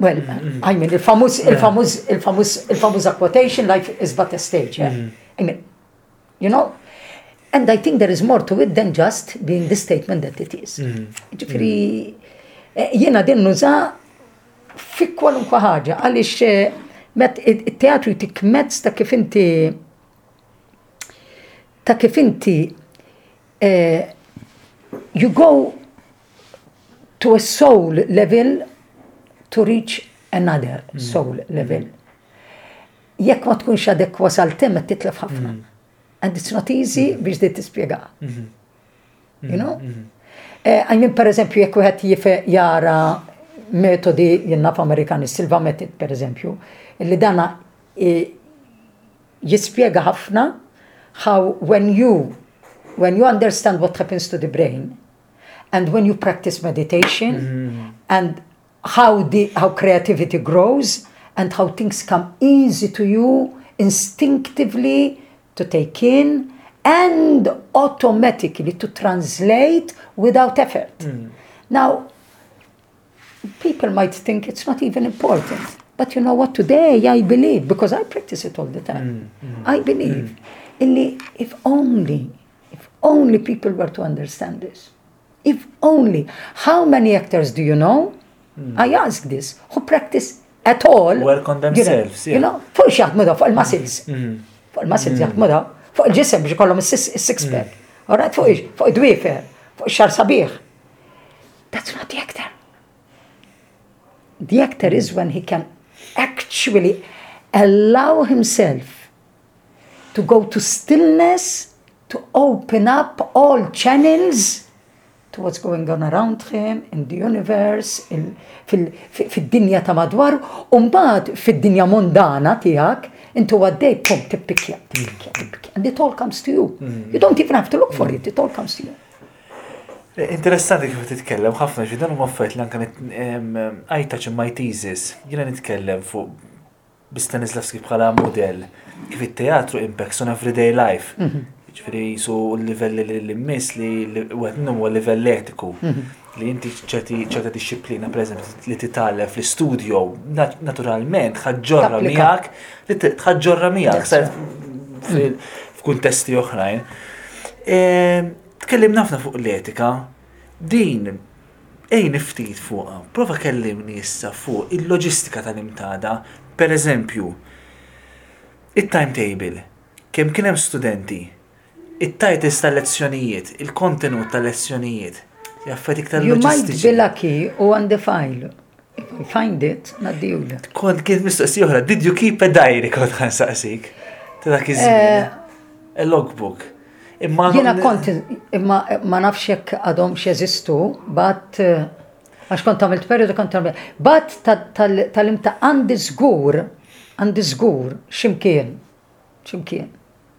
Well, I mean, il-famuż, il-famuż, il-famuż, il-famuża quotation, life is but a stage, eh? I mean, You know? And I think there is more to it than just being the statement that it is. Mm. Ġifiri, eh, jena din nuża fi kwalunkwa ħaġa, għalix eh, met il-teatru jtik mezz ta' kif inti ta' kif inti eh, you go to a soul level to reach another mm. soul level. Jekk ma tkunx adekwa sal-tem qed titlef ħafna. Mm. And it's not easy mm-hmm. biex dit tispjega. Mm-hmm. You know? Mm-hmm. Eh, I mean, per eżempju, jekk wieħed jife jara metodi jinnaf Amerikan, silva method, per eżempju, li dana jispjega ħafna how when you when you understand what happens to the brain and when you practice meditation mm-hmm. and how the how creativity grows and how things come easy to you instinctively to take in and automatically to translate without effort. Mm. Now people might think it's not even important. But you know what, today I believe, because I practice it all the time, mm, mm, I believe, mm. if only, if only people were to understand this, If only. How many actors do you know? Hmm. I ask this. Who practice at all. Work on themselves, yeah. You know, fuq xjaħdmu da, fuq il-muscles. Mm. Mm. Fuq il-muscles mm. jaħdmu da, fuq il-ġisem biex kollom il-six pack. Alright, fuq ix, fuq id-dwife, fuq xar sabiħ. That's not the actor. The actor is when he can actually allow himself to go to stillness, to open up all channels to what's going on around him, in the universe, fid-dinja ta' madwar, u mbagħad fid-dinja mondana tiegħek, intu għaddej pum tippikja, tippikja, tippikja. And it all comes to you. Mm. You don't even have to look for it, it all comes to you. Eh, interessanti kif titkellem ħafna ġidan u maffet li anka għajta ċimma jtizis, jina nitkellem fuq bi Stanislavski bħala mudell, kif it-teatru impacts on everyday life. Mhm. Ġifieri jisu l-livelli li l-immiss li wieħed minnhom huwa livell etiku. Mhm. Li inti ċerta disċiplina, pereżempju, li titgħallem fl-istudio, naturalment ħaġġorra miegħek, li tħaġġorra miegħek mhm. f'kuntesti oħrajn. Ehm, tkellimna ħafna fuq l-etika, din Għin ftit fuqha. Prova kellimni issa fuq il-loġistika tal-Imtada, pereżempju, it-timetable, kemm kien hemm studenti, it-titles tal-lezzjonijiet, il-kontenut tal-lezzjonijiet, l-affarijiet iktar loġistiċi. You might be lucky u għandi file. Find it, naddijulek. Kont kien mistoqsi oħra, did you keep a diary kont kan saqsik? Ta' dak iż eh, A logbook. Imma. Jena kont, imma ma nafx jekk għadhom xeżistu, bat eh, għax kont għamilt periodu kont għamilt. Bat tal-imta għandi zgur, għandi zgur, ximkien, ximkien.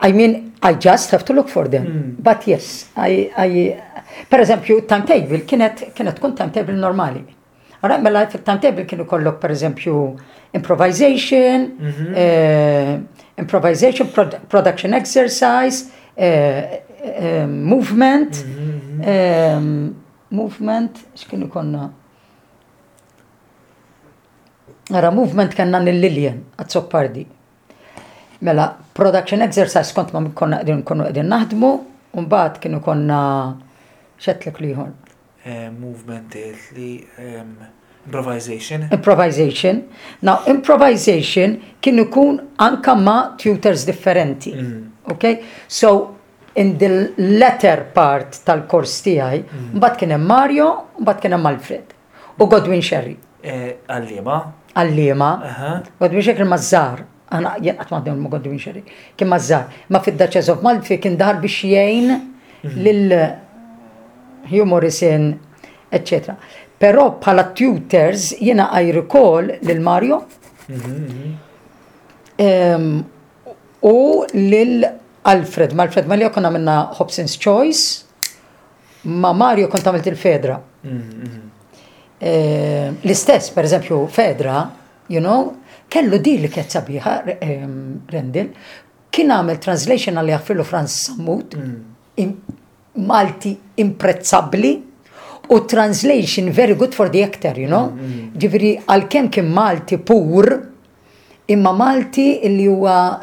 I mean, I just have to look for them. Mm. But yes, I, I, per eżempju, timetable kienet, kienet kun timetable normali. Għara, mela fil-timetable kienu kollok, per eżempju, improvisation, mm -hmm. uh, improvisation, prod production exercise, uh, uh, movement, mm -hmm. um, movement, x'kienu konna? Għara, movement kanna nil-Liljen, għazzopardi. Mela, production exercise kont ma konna qegħdin kunu qegħdin naħdmu, u mbagħad kienu konna xetlek liħor. Eh, movement li ehm, improvisation. Improvisation. Now, improvisation kien ikun anka ma' tutors differenti. Mm. Okay? So, in the letter part tal-kors tiegħi, mm. mbagħad kien hemm Mario, mbagħad kien hemm Alfred. u Godwin Sherry. Għallima. Għallima. Godwin Sherry mażżar. Għana jien qatt ma' ma' Godwin Sherry. Kien mażżar. Ma fid-Duchess of Malfi kien dar biex jgħin mhm. lil Hugh Morrison, eccetera. Però bħala tutors jiena I recall lil Mario u lil Alfred. Ma Alfred Malia konna minna Hobson's Choice Ma' Mario kont għamilt il-Fedra. Eh, l-istess, per eżempju, Fedra, you know, kellu di li kienet sabiħa, ehm, Rendil, kien għamil translation għalli għaffilu Franz Sammut, mm. Malti imprezzabli, u translation very good for the actor, you know? Mm, mm. Ġifiri, għal-kem kien Malti pur, Imma Malti li huwa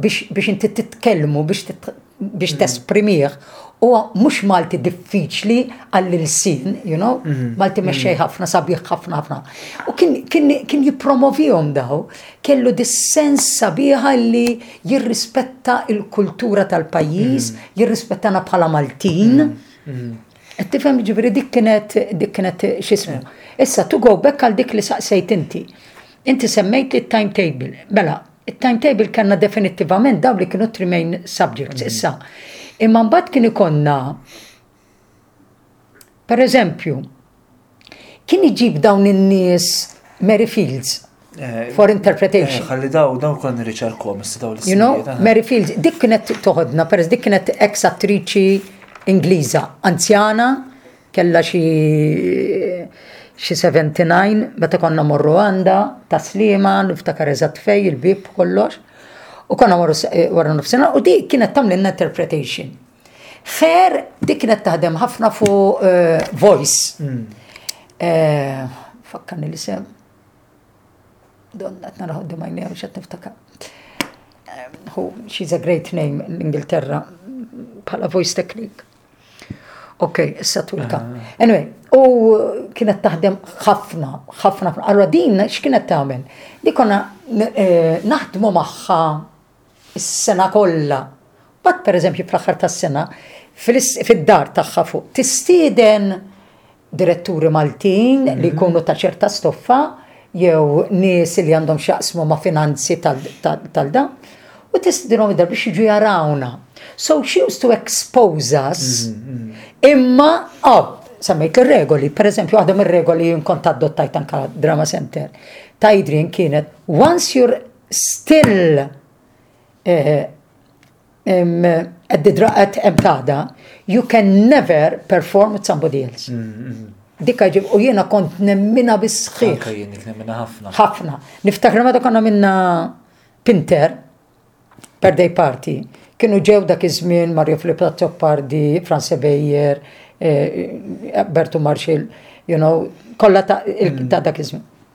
biex inti titkellmu, biex tesprimih, huwa mhux Malti diffiċli għall-ilsien, you know, mhm. Malti mexxej mhm. ħafna, sabiħ ħafna ħafna. U kien jippromovihom daw, kellu dis-sens sabiħa li jirrispetta il-kultura tal-pajjiż, mhm. jirrispettana bħala Maltin. Qed tifhem jiġifieri dik kienet dik kienet x'ismu. Issa to go back għal dik li saqsejt inti. Inti semmejt it-timetable. Mela, it-timetable kellna definittivament dawn li kienu three main subjects. Mhm. Issa, imma mbagħad kien ikonna per eżempju, Kien iġib dawn in-nies Mary Fields eh, for interpretation. Eh, ħalli daw daw kon riċarkom daw l You know, eh. Mary Fields, dik kienet toħodna, peress dik kienet ex attriċi Ingliża, anzjana, kella xi xi 79 meta konna morru għanda ta' slima, niftakar eżatt fej il-bib kollox. U konna morru wara nofsina u di kienet tagħmlilna interpretation. Fer, dik kienet taħdem ħafna fuq eh, voice. Hmm. Eh, fakkarni li sem. Donna, t naraħu d-dimajni għu xat niftaka. Hu, eh, she's a great name in Ingilterra, bħala voice technique. Ok, issa tulka. Ah. Anyway, u kienet taħdem ħafna, ħafna, ħafna. Allora din x'kienet tagħmel? Li konna naħdmu magħha is-sena kollha. Mbagħad pereżempju fl-aħħar tas-sena fid-dar tagħha fuq tistieden diretturi Maltin li mhm. jkunu ta' ċerta stoffa jew nies li għandhom xaqsmu ma' finanzi tal-da u tistidinhom id-dar biex jiġu jarawna. So she used to expose us mhm, mhm. imma oh, semmejt il-regoli, per eżempju, għadhom il-regoli jinkont adottajt anka Drama Center. Ta' Adrian kienet, once you're still uh, um, at the at emtada, you can never perform with somebody else. Mm -hmm. Dikka ġib, u jiena kont nemmina bisħiħ. Anka jien nemmina ħafna. Ħafna. Niftakar meta konna minna Pinter, per day party, kienu ġew dak iż-żmien Mario Filippo Zoppardi, Franze Bejer, eh, Bertu Marshall, you know, kollha ta' mm. dak iż-żmien.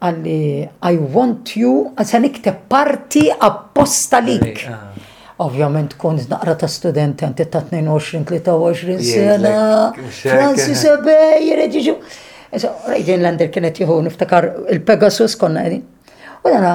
Għalli, I want you, se nikteb parti apposta lik. Ah. Ovvjament kun naqra ta' student għanti ta' 22-23 sena, Francis Ebej, reġiġu. Rejġin Lander kienet jħu niftakar il-Pegasus konna għedin. U dana,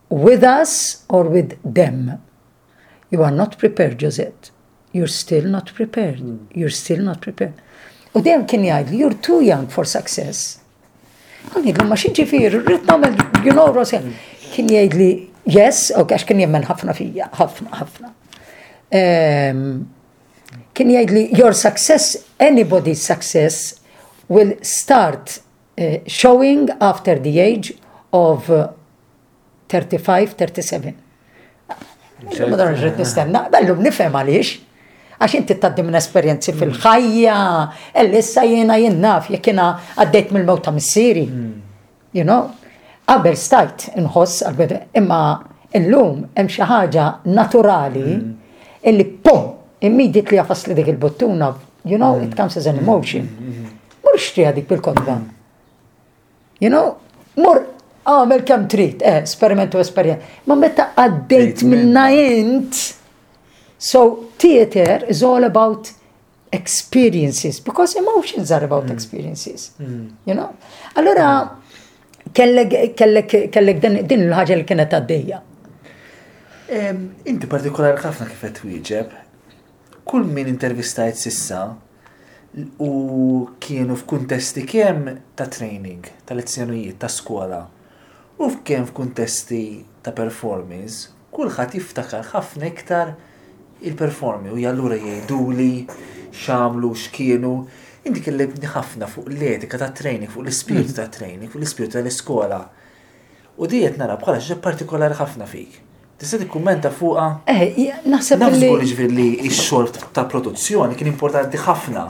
With us or with them. You are not prepared, Josette. You're still not prepared. Hmm. You're still not prepared. U dejjem kien jgħid, you're too young for success. Kien jgħid, ma xi ġifier, rrid nagħmel, you know, Rosen. Kien jgħid li, yes, u għax kien jemmen ħafna fija, ħafna, ħafna. Ehm, kien jgħid li, your success, anybody's success, will start eh, showing after the age of eh, 35, 37. Illum dan ġrid nistenna, bellum nifhem għaliex. Għax inti taddi minn esperjenzi fil-ħajja, ellissa jiena jien naf jekk jiena għaddejt mill-mewt ta' missieri. Hmm. You know? Qabel stajt inħoss imma illum hemm xi ħaġa naturali hmm. illi pum immediately jafas li dik il-buttuna, you know, it hmm. comes as an emotion. Mhux dik bil-kodba. You know, mur għamel kemm trid, eh, esperiment u esperiment. Ma meta għaddejt minna int, so theater is all about experiences, because emotions are about mm. experiences. Mm. You know? Allora, kellek din l-ħagġa li kienet għaddejja. Inti partikolar ħafna kif qed wieġeb, Kull min intervistajt s'issa u kienu f'kuntesti kemm ta' training, ta' lezzjonijiet, ta' skola u kemm f'kuntesti ta' performance, kulħadd jiftakar ħafna iktar il-performi u allura jgħiduli x'għamlu, x'kienu. Inti kellimtni ħafna fuq l-etika tat-training, fuq l-ispirtu tat-training, fuq l-ispirtu tal-iskola. U di qed nara bħala xi partikolari ħafna fik. Tista' tikkummenta fuqha? Eh, naħseb li. Naħsbu li ġifieri li x-xogħol ta' produzzjoni kien importanti ħafna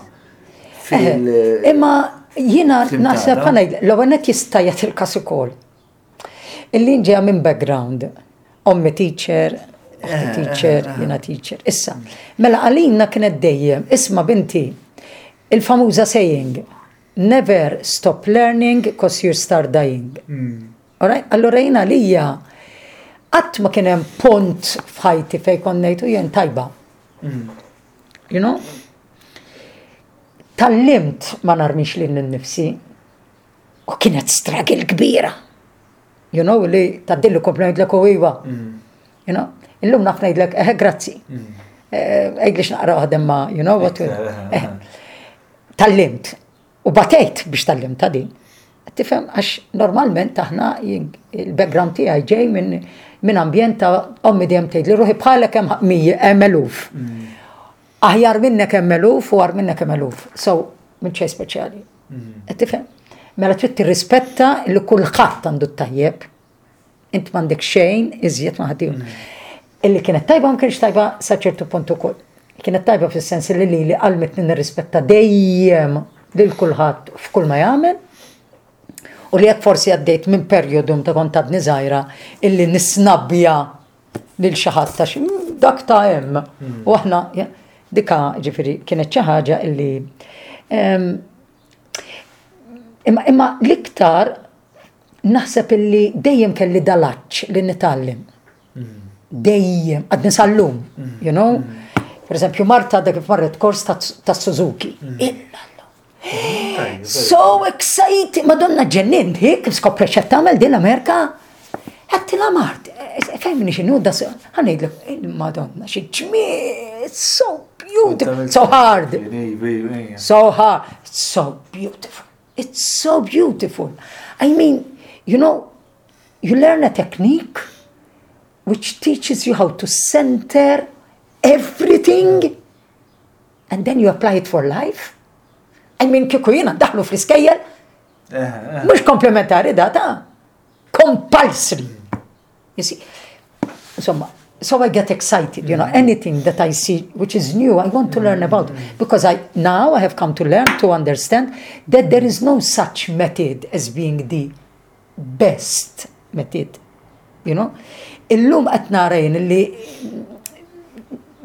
fil. Eh, imma jiena naħseb ħanajt, l-ewwel qed jista' jagħti il-każ ukoll. Illi ġejja minn background, ommi teacher, eh, eh, teacher, jiena teacher. Issa, mela għalina kienet dejjem, isma' binti, il-famuża saying, never stop learning because you start dying. Hmm. Allura jien għalija qatt ma kien hemm punt f'ħajti fejn kont ngħidu jien tajba. Mm. You know? Tallimt ma narmix lil nifsi u kienet stragil kbira. You know li taddillu kompliment l u iva. Mm. You know? Illum naf ngħidlek eħe eh, grazzi. Mm. Eh, Ejglix naqra waħdem ma, you know what? Eh, tallimt. U batejt biex tallimta din. Tifhem għax normalment aħna il-background tiegħi ġej minn min ambjent ta' ommi dejjem tgħid li ruħi bħalek hemm mija hemm eluf. Mm. Aħjar minnek hemm eluf u għar minnek hemm eluf. So, minn ċej speċjali. Mm. Tifhem? Mela trid tirrispetta li kulħadd għandu t-tajjeb Int m'għandek xejn iżjed ma' ħaddieħor. Mm. Illi kienet tajba ma kienx tajba sa ċertu punt ukoll. Kienet tajba fis-sens li li li qalmetni nirrispetta dejjem lil kulħadd f'kull ma jagħmel. U li jekk forsi għaddejt minn perjodum ta' kont għadni żgħira illi nisnabbja lil xi ħadd ta' dak ta' hemm. Mm. U aħna dika ġifieri kienet xi ħaġa illi ehm, imma l-iktar Naħseb illi dejjem kelli dal-għatx li nitgħallem. Dejjem, għadni sal-lum, you know? Per eżempju, Marta dak kif marret kors ta' Suzuki. So excited, madonna ġennin, hik, skopre xed tagħmel din l-Amerika. Għattila Mart, femmini xinu da se, għanajdlek, eh, madonna, xie ġmiet, so beautiful, so hard. So hard, so beautiful. It's so beautiful. I mean, you know, you learn a technique which teaches you how to center everything and then you apply it for life. I mean, kiku jina daħlu fl-iskejjel, eh, eh. mux komplementari data, compulsory. You see, insomma, so I get excited, you know, mm. anything that I see which is new, I want to learn mm. about because I now I have come to learn to understand that there is no such method as being the best method, you know. Illum qed narajn li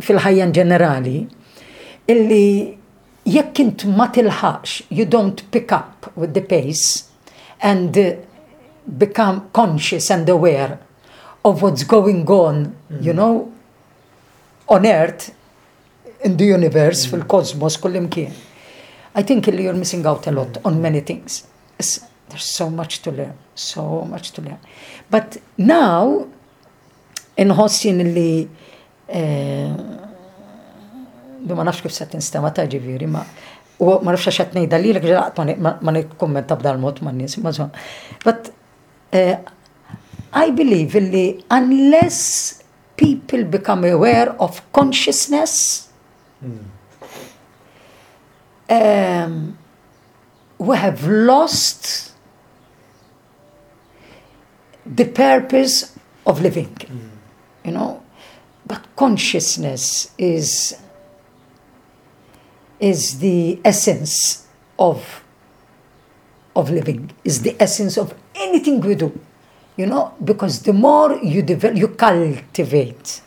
fil-ħajja ġenerali illi jekk int ma tilħaqx, you don't pick up with the pace, and become conscious and aware of what's going on, you know, on earth, in the universe, mm fil-kosmos, kullimkien. I think you're missing out a lot on many things. It's, there's so much to learn, so much to learn. But now inħossin li Di ma nafx kif se tinstema ta' ġifieri, ma ma nafx għax qed ngħidha lilek ma nikkummenta b'dal mod ma' nies ma żon. But eh, I believe illi unless people become aware of consciousness, hmm. um, we have lost the purpose of living. Mm. you know. But consciousness is, is the essence of, of living, is the essence of anything we do, you know, because the more you develop, you cultivate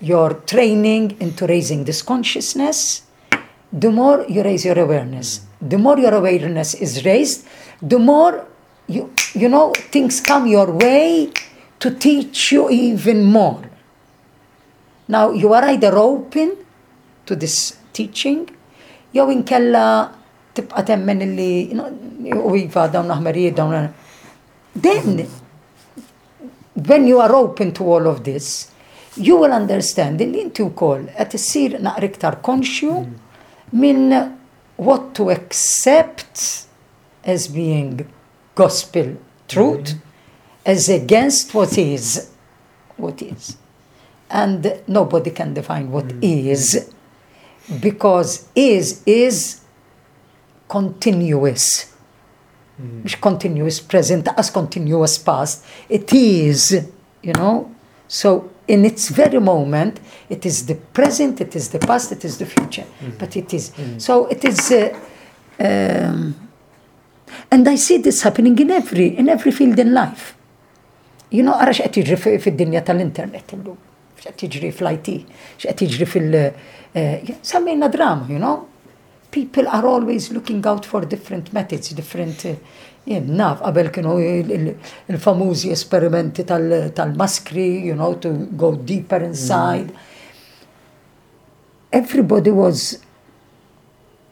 your training into raising this consciousness, the more you raise your awareness. The more your awareness is raised, the more you you know things come your way to teach you even more. Now, you are either open to this teaching, in inkella tibqa temmen illi, u jiva dawn aħmerijiet, dawn Then, when you are open to all of this, you will understand illi inti at qed issir naqra iktar konxju minn what to accept as being gospel truth. Mm -hmm. as against what is. What is. And nobody can define what mm. is because is is continuous. mhux continuous present, as continuous past, it is, you know, so in its very moment, it is the present, it is the past, it is the future, mm -hmm. but it is. Mm -hmm. So it is, uh, um, and I see this happening in every, in every field in life. You know, għara xqed jiġri fid-dinja tal-internet illum, xqed jiġri fl-IT, xqed jiġri fil- uh, sammejna drama, you know, People are always looking out for different methods, different jien eh, eh, naf għabel kienu il-famużi esperimenti tal-maskri, you know, to go deeper inside. Everybody was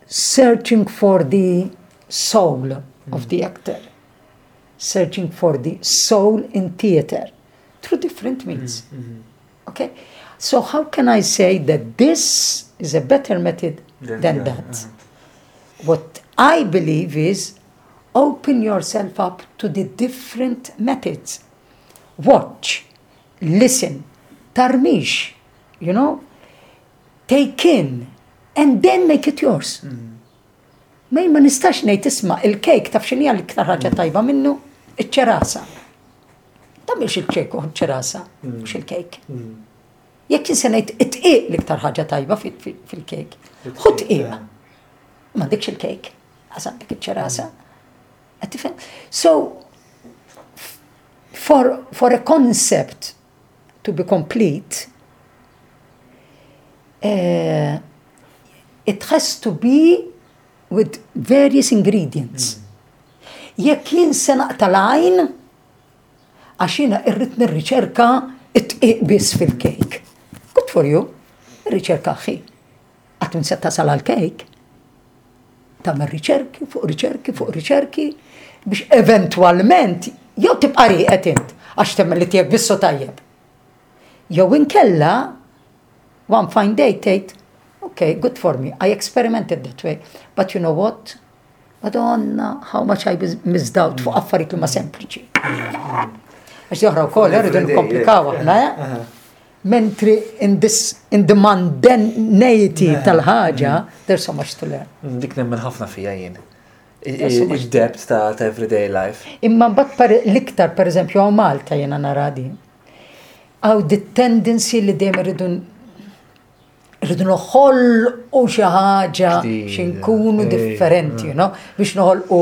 searching for the soul of the actor. searching for the soul in theater through different means. Mm-hmm, mm-hmm. Okay? So, how can I say that this is a better method than, that? Uh-huh. What I believe is open yourself up to the different methods. Watch, listen, tarmish, you know, take in, and then make it yours. Mm-hmm. Ma nistax ngħid isma' il-kejk taf x'inhi l-iktar ħaġa tajba minnu? Iċ-ċerasa. Tagħmilx il-kejk u ċerasa, mhux il-kejk. Jekk jinsa ngħid it-tqiq l-iktar ħaġa tajba fil-kejk. Ħu tqiq. Ma dikx il-kejk, għasab dik iċ-ċerasa. So, for, for a concept to be complete, uh, it has to be with various ingredients. Mm. Jekk jien se naqta' lajn, għax jiena irrid nirriċerka it-tqiq biss fil-kejk. Good for you, riċerka ħi. Qatt minn se tasal għal kejk, tagħmel riċerki fuq riċerki fuq riċerki biex eventwalment jew tibqa' rieqed int għax temmen li tiegħek bissu tajjeb. Jew inkella one fine day tgħid, okay, good for me, I experimented that way, but you know what? Madonna, how much I missed out fuq affarijiet li ma sempliċi. Għax joħra wkoll irridu nkomplikaw aħna, eh? Mentri in this, in the mundanity tal-ħaġa, there's so much to learn. Dik nemmen ħafna fija jien. Il-debt ta' everyday life. Imma bat l-iktar, per eżempju, għaw Malta jena naradi. Għaw the tendency li dejjem rridu rridu noħol u xaħġa xinkunu differenti, no? Biex noħol u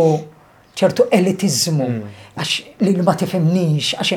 ċertu elitizmu, mm. għax li ma tifimnix, għax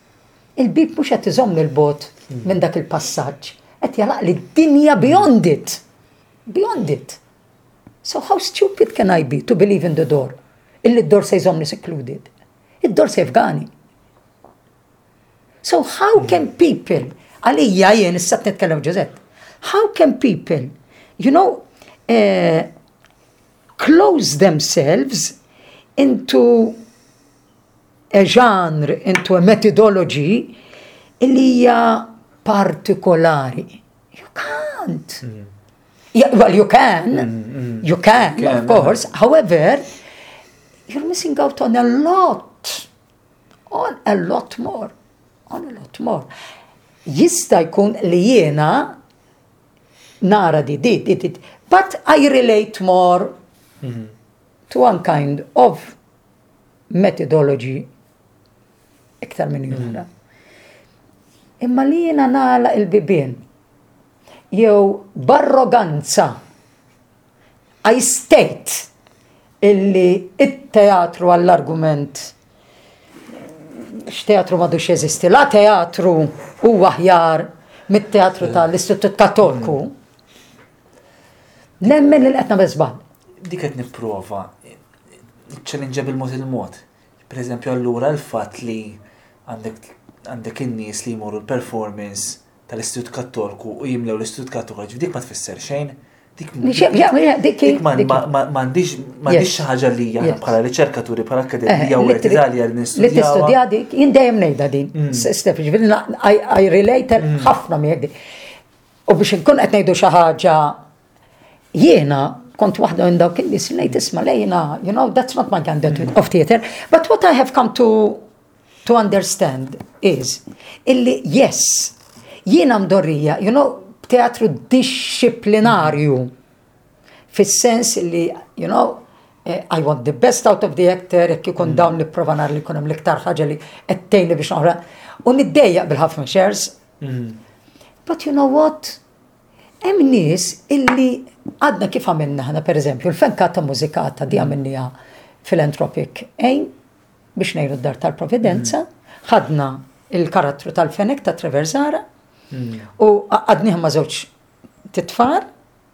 Il-bieb mhux qed iżommni 'l bogħod minn dak il-passaġġ, qed jagħlaqli d-dinja beyond it! Beyond it! So how stupid can I be to believe in the door? Illi d-door se jżommni secluded. Id-door se jfgani. So how can people, għalija jien issa t-nitkellem ġużet, how can people, you know, uh, close themselves into a genre, into a methodology li hija partikolari. You can't. Mm. Yeah, well, you can. Mm, mm. You can, you can, of course. Uh-huh. However, you're missing out on a lot. On a lot more. On a lot more. Jista jkun li jiena nara di di di di. But I relate more Mhm. to one kind of metodoloġi iktar minn jumra. Imma li jina nala il-bibien jew barroganza I state illi it-teatru għall-argument x-teatru madux jeżisti. La teatru u aħjar mit-teatru eh. tal-Istitut Katolku. Nemmen li qed nagħmel żball. Dik qed nipprova Niċċalenġja bil-mod il-mod. Pereżempju allura l-fatt li għandek għandek in-nies li jmorru l-performance tal-Istitut Kattolku u jimlew l-Istitut Kattolku ġifi dik ma tfisser xejn. Dik m'għandix m'għandix xi ħaġa li aħna bħala riċerkaturi bħala akkademija u Italja li nistudjaw. Li tistudja dik jien dejjem ngħidha din. Stef, ġifieri I relate ħafna miegħek dik. U biex inkun qed ngħidu xi ħaġa Jiena kont waħda minn dawk in-nies li ngħid isma' lejna, you know, that's not my kind of theater, but what I have come to to understand is illi yes, jiena mdorrija, you know, teatru disciplinarju fis-sens li, you know, eh, I want the best out of the actor, jekk ikun mm. dawn li prova nar li kunem liktar ħaġa li għettejni biex noħra. U niddejja bil-ħafna shares. Mm. But you know what? Hemm nies illi għadna kif għamilna ħana pereżempju l-fenkata mużikata di għamilniha philanthropic aim biex ngħidu d-dar tal-providenza, mm. ħadna il-karattru tal-fenek ta' Treversara mm. u għadniħ ma' żewġ titfar,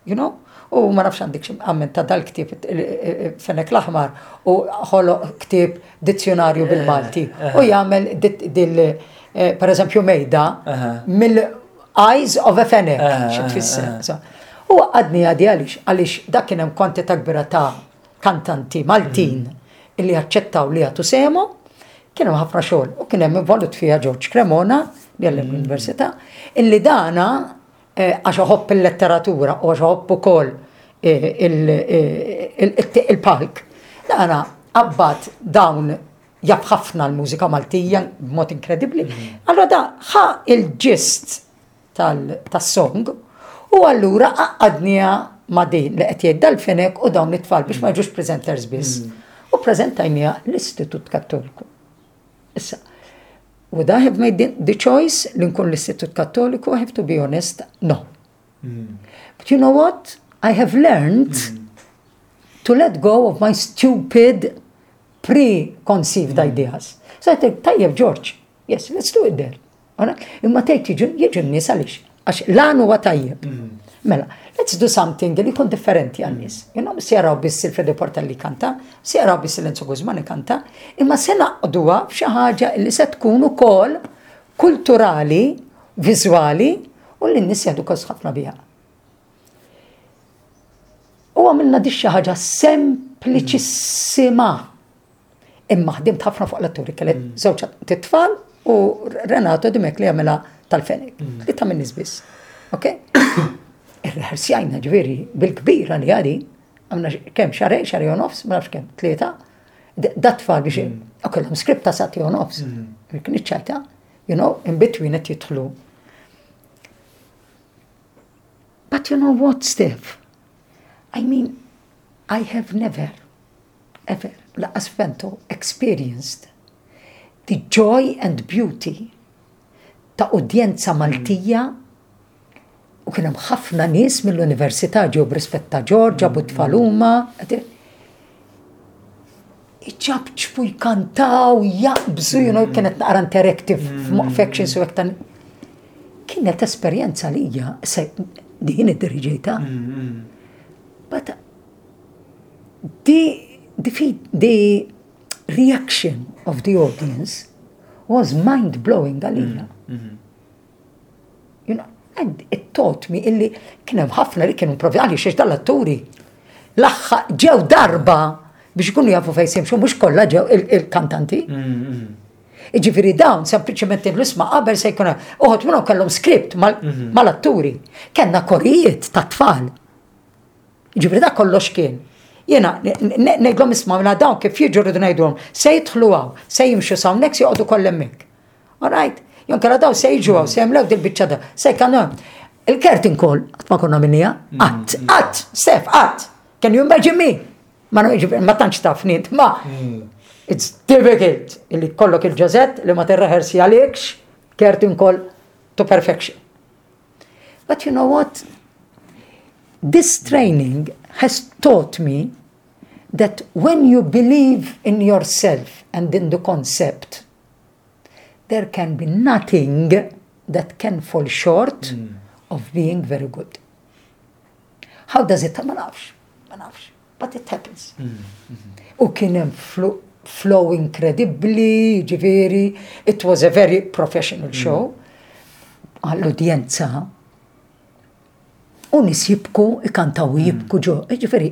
you know, u ma nafx għandik għammen ta' dal-ktib eh, eh, fenek l-aħmar u ħolo ktib dizzjonarju eh, bil-Malti u jagħmel dil per eżempju mejda mill Eyes of a Fennec, eh, xi eh, tfisser. Eh. U għadni għadi għalix, għalix dak kien hemm kwantità kbira ta' kantanti Maltin mm. illi aċċettaw li għatu semu, kien hemm ħafna xogħol u kien hemm involut fiha George Cremona li għallem mm. l-Università, illi dana għax ħobb il-letteratura u għax ħobb ukoll il-palk. Dana għabbat dawn jaf ħafna l-mużika Maltija b'mod inkredibbli. Allora da ħa il-ġist tas-song u allura qaqqadnija ma' din li qed jgħid dal-fenek u dawn it-tfal biex ma jiġux presenters biss. Mm. U preżentajnija l-Istitut Kattoliku. Issa, would I have made the choice li nkun l-Istitut Kattoliku, I have to be honest, no. But you know what? I have learned to let go of my stupid preconceived mm. ideas. So għetek, tajjeb George, yes, let's do it there. Imma tejt jieġu n-nis għalix, għax l-għanu għa tajjeb. Mm. Mela, let's do something li kun differenti għal nis. You know, si jaraw biss il-Fredi Porta li kanta, si jaraw biss il-Enzo Guzman li kanta, imma se naqduwa f'xi ħaġa li se tkun ukoll kulturali viżwali u li n-nies jieħdu kos ħafna biha. U għamilna di xi ħaġa sempliċissima. Imma ħdimt ħafna fuq l-atturi kelli mm. żewġ titfal u Renato Dimek li għamela tal-Fenik. Mm. Li ta' minn biss. Ok? Ir-reħarsjajna ġveri bil-kbira li għadi għamna kem xarej, xarej u nofs, ma nafx kem, tlieta, dat tfal biex, mm. u kellhom skript ta' sati u nofs, mm. kien iċċajta, you know, in between it jitħlu. But you know what, Steve? I mean, I have never, ever, la' asfento, experienced the joy and beauty ta' udjenza Maltija U kien hemm ħafna nies mill-università ġew b'rispetta ġor, ġabu tfal huma. Iċabċbu jkantaw, jaqbżu, you know, kienet naqra interactive f'action so tan. Kienet esperjenza li hija se din id-diriġejta. But di di reaction of the audience was mind blowing għalija. It-totmi illi kien hemm ħafna li kienu provi għaliex xiex dal-atturi laħħaq ġew darba biex ikunu jafu fejn simxu mhux kollha ġew il-kantanti. Mm-hmm. Iġifiri dawn, sempliciment l-isma qabel se jkun uħot minnhom kellhom skript mm-hmm. mal-atturi. Kenna korijiet ta' tfal. Iġifiri da kollox kien. Jena, nejdlom isma minna dawn kif jiġu rridu nejdlom, se jitħlu għaw, se jimxu sawnek, se jgħodu kollemmek. Alright? Jon kera daw se jiġu għaw, se jemlew dil-bicċa da. Se kanna, il-kertin kol, għat ma konna minnija, għat, mm. għat, sef, għat. Can you imagine me? Ma ma tantx taf nint, ma. Mm. It's difficult illi kollok il-ġazet li ma terraħersi għalikx, kertin kol to perfection. But you know what? This training has taught me that when you believe in yourself and in the concept There can be nothing that can fall short of being very good. How does it happen? Ma nafx, ma nafx, but it happens. U kien hemm flow inkredibbli, ġifieri, it was a very professional mm. show għall-udjenza. U nis jibku, ikantaw mm. jibku ġo, ġifieri,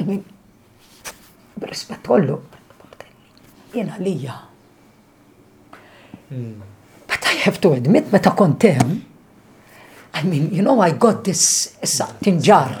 I mean, b'rispett kollu, jien għalija. Hmm. But I have to admit, meta kontem, I mean, you know, I got this, issa, tinġar.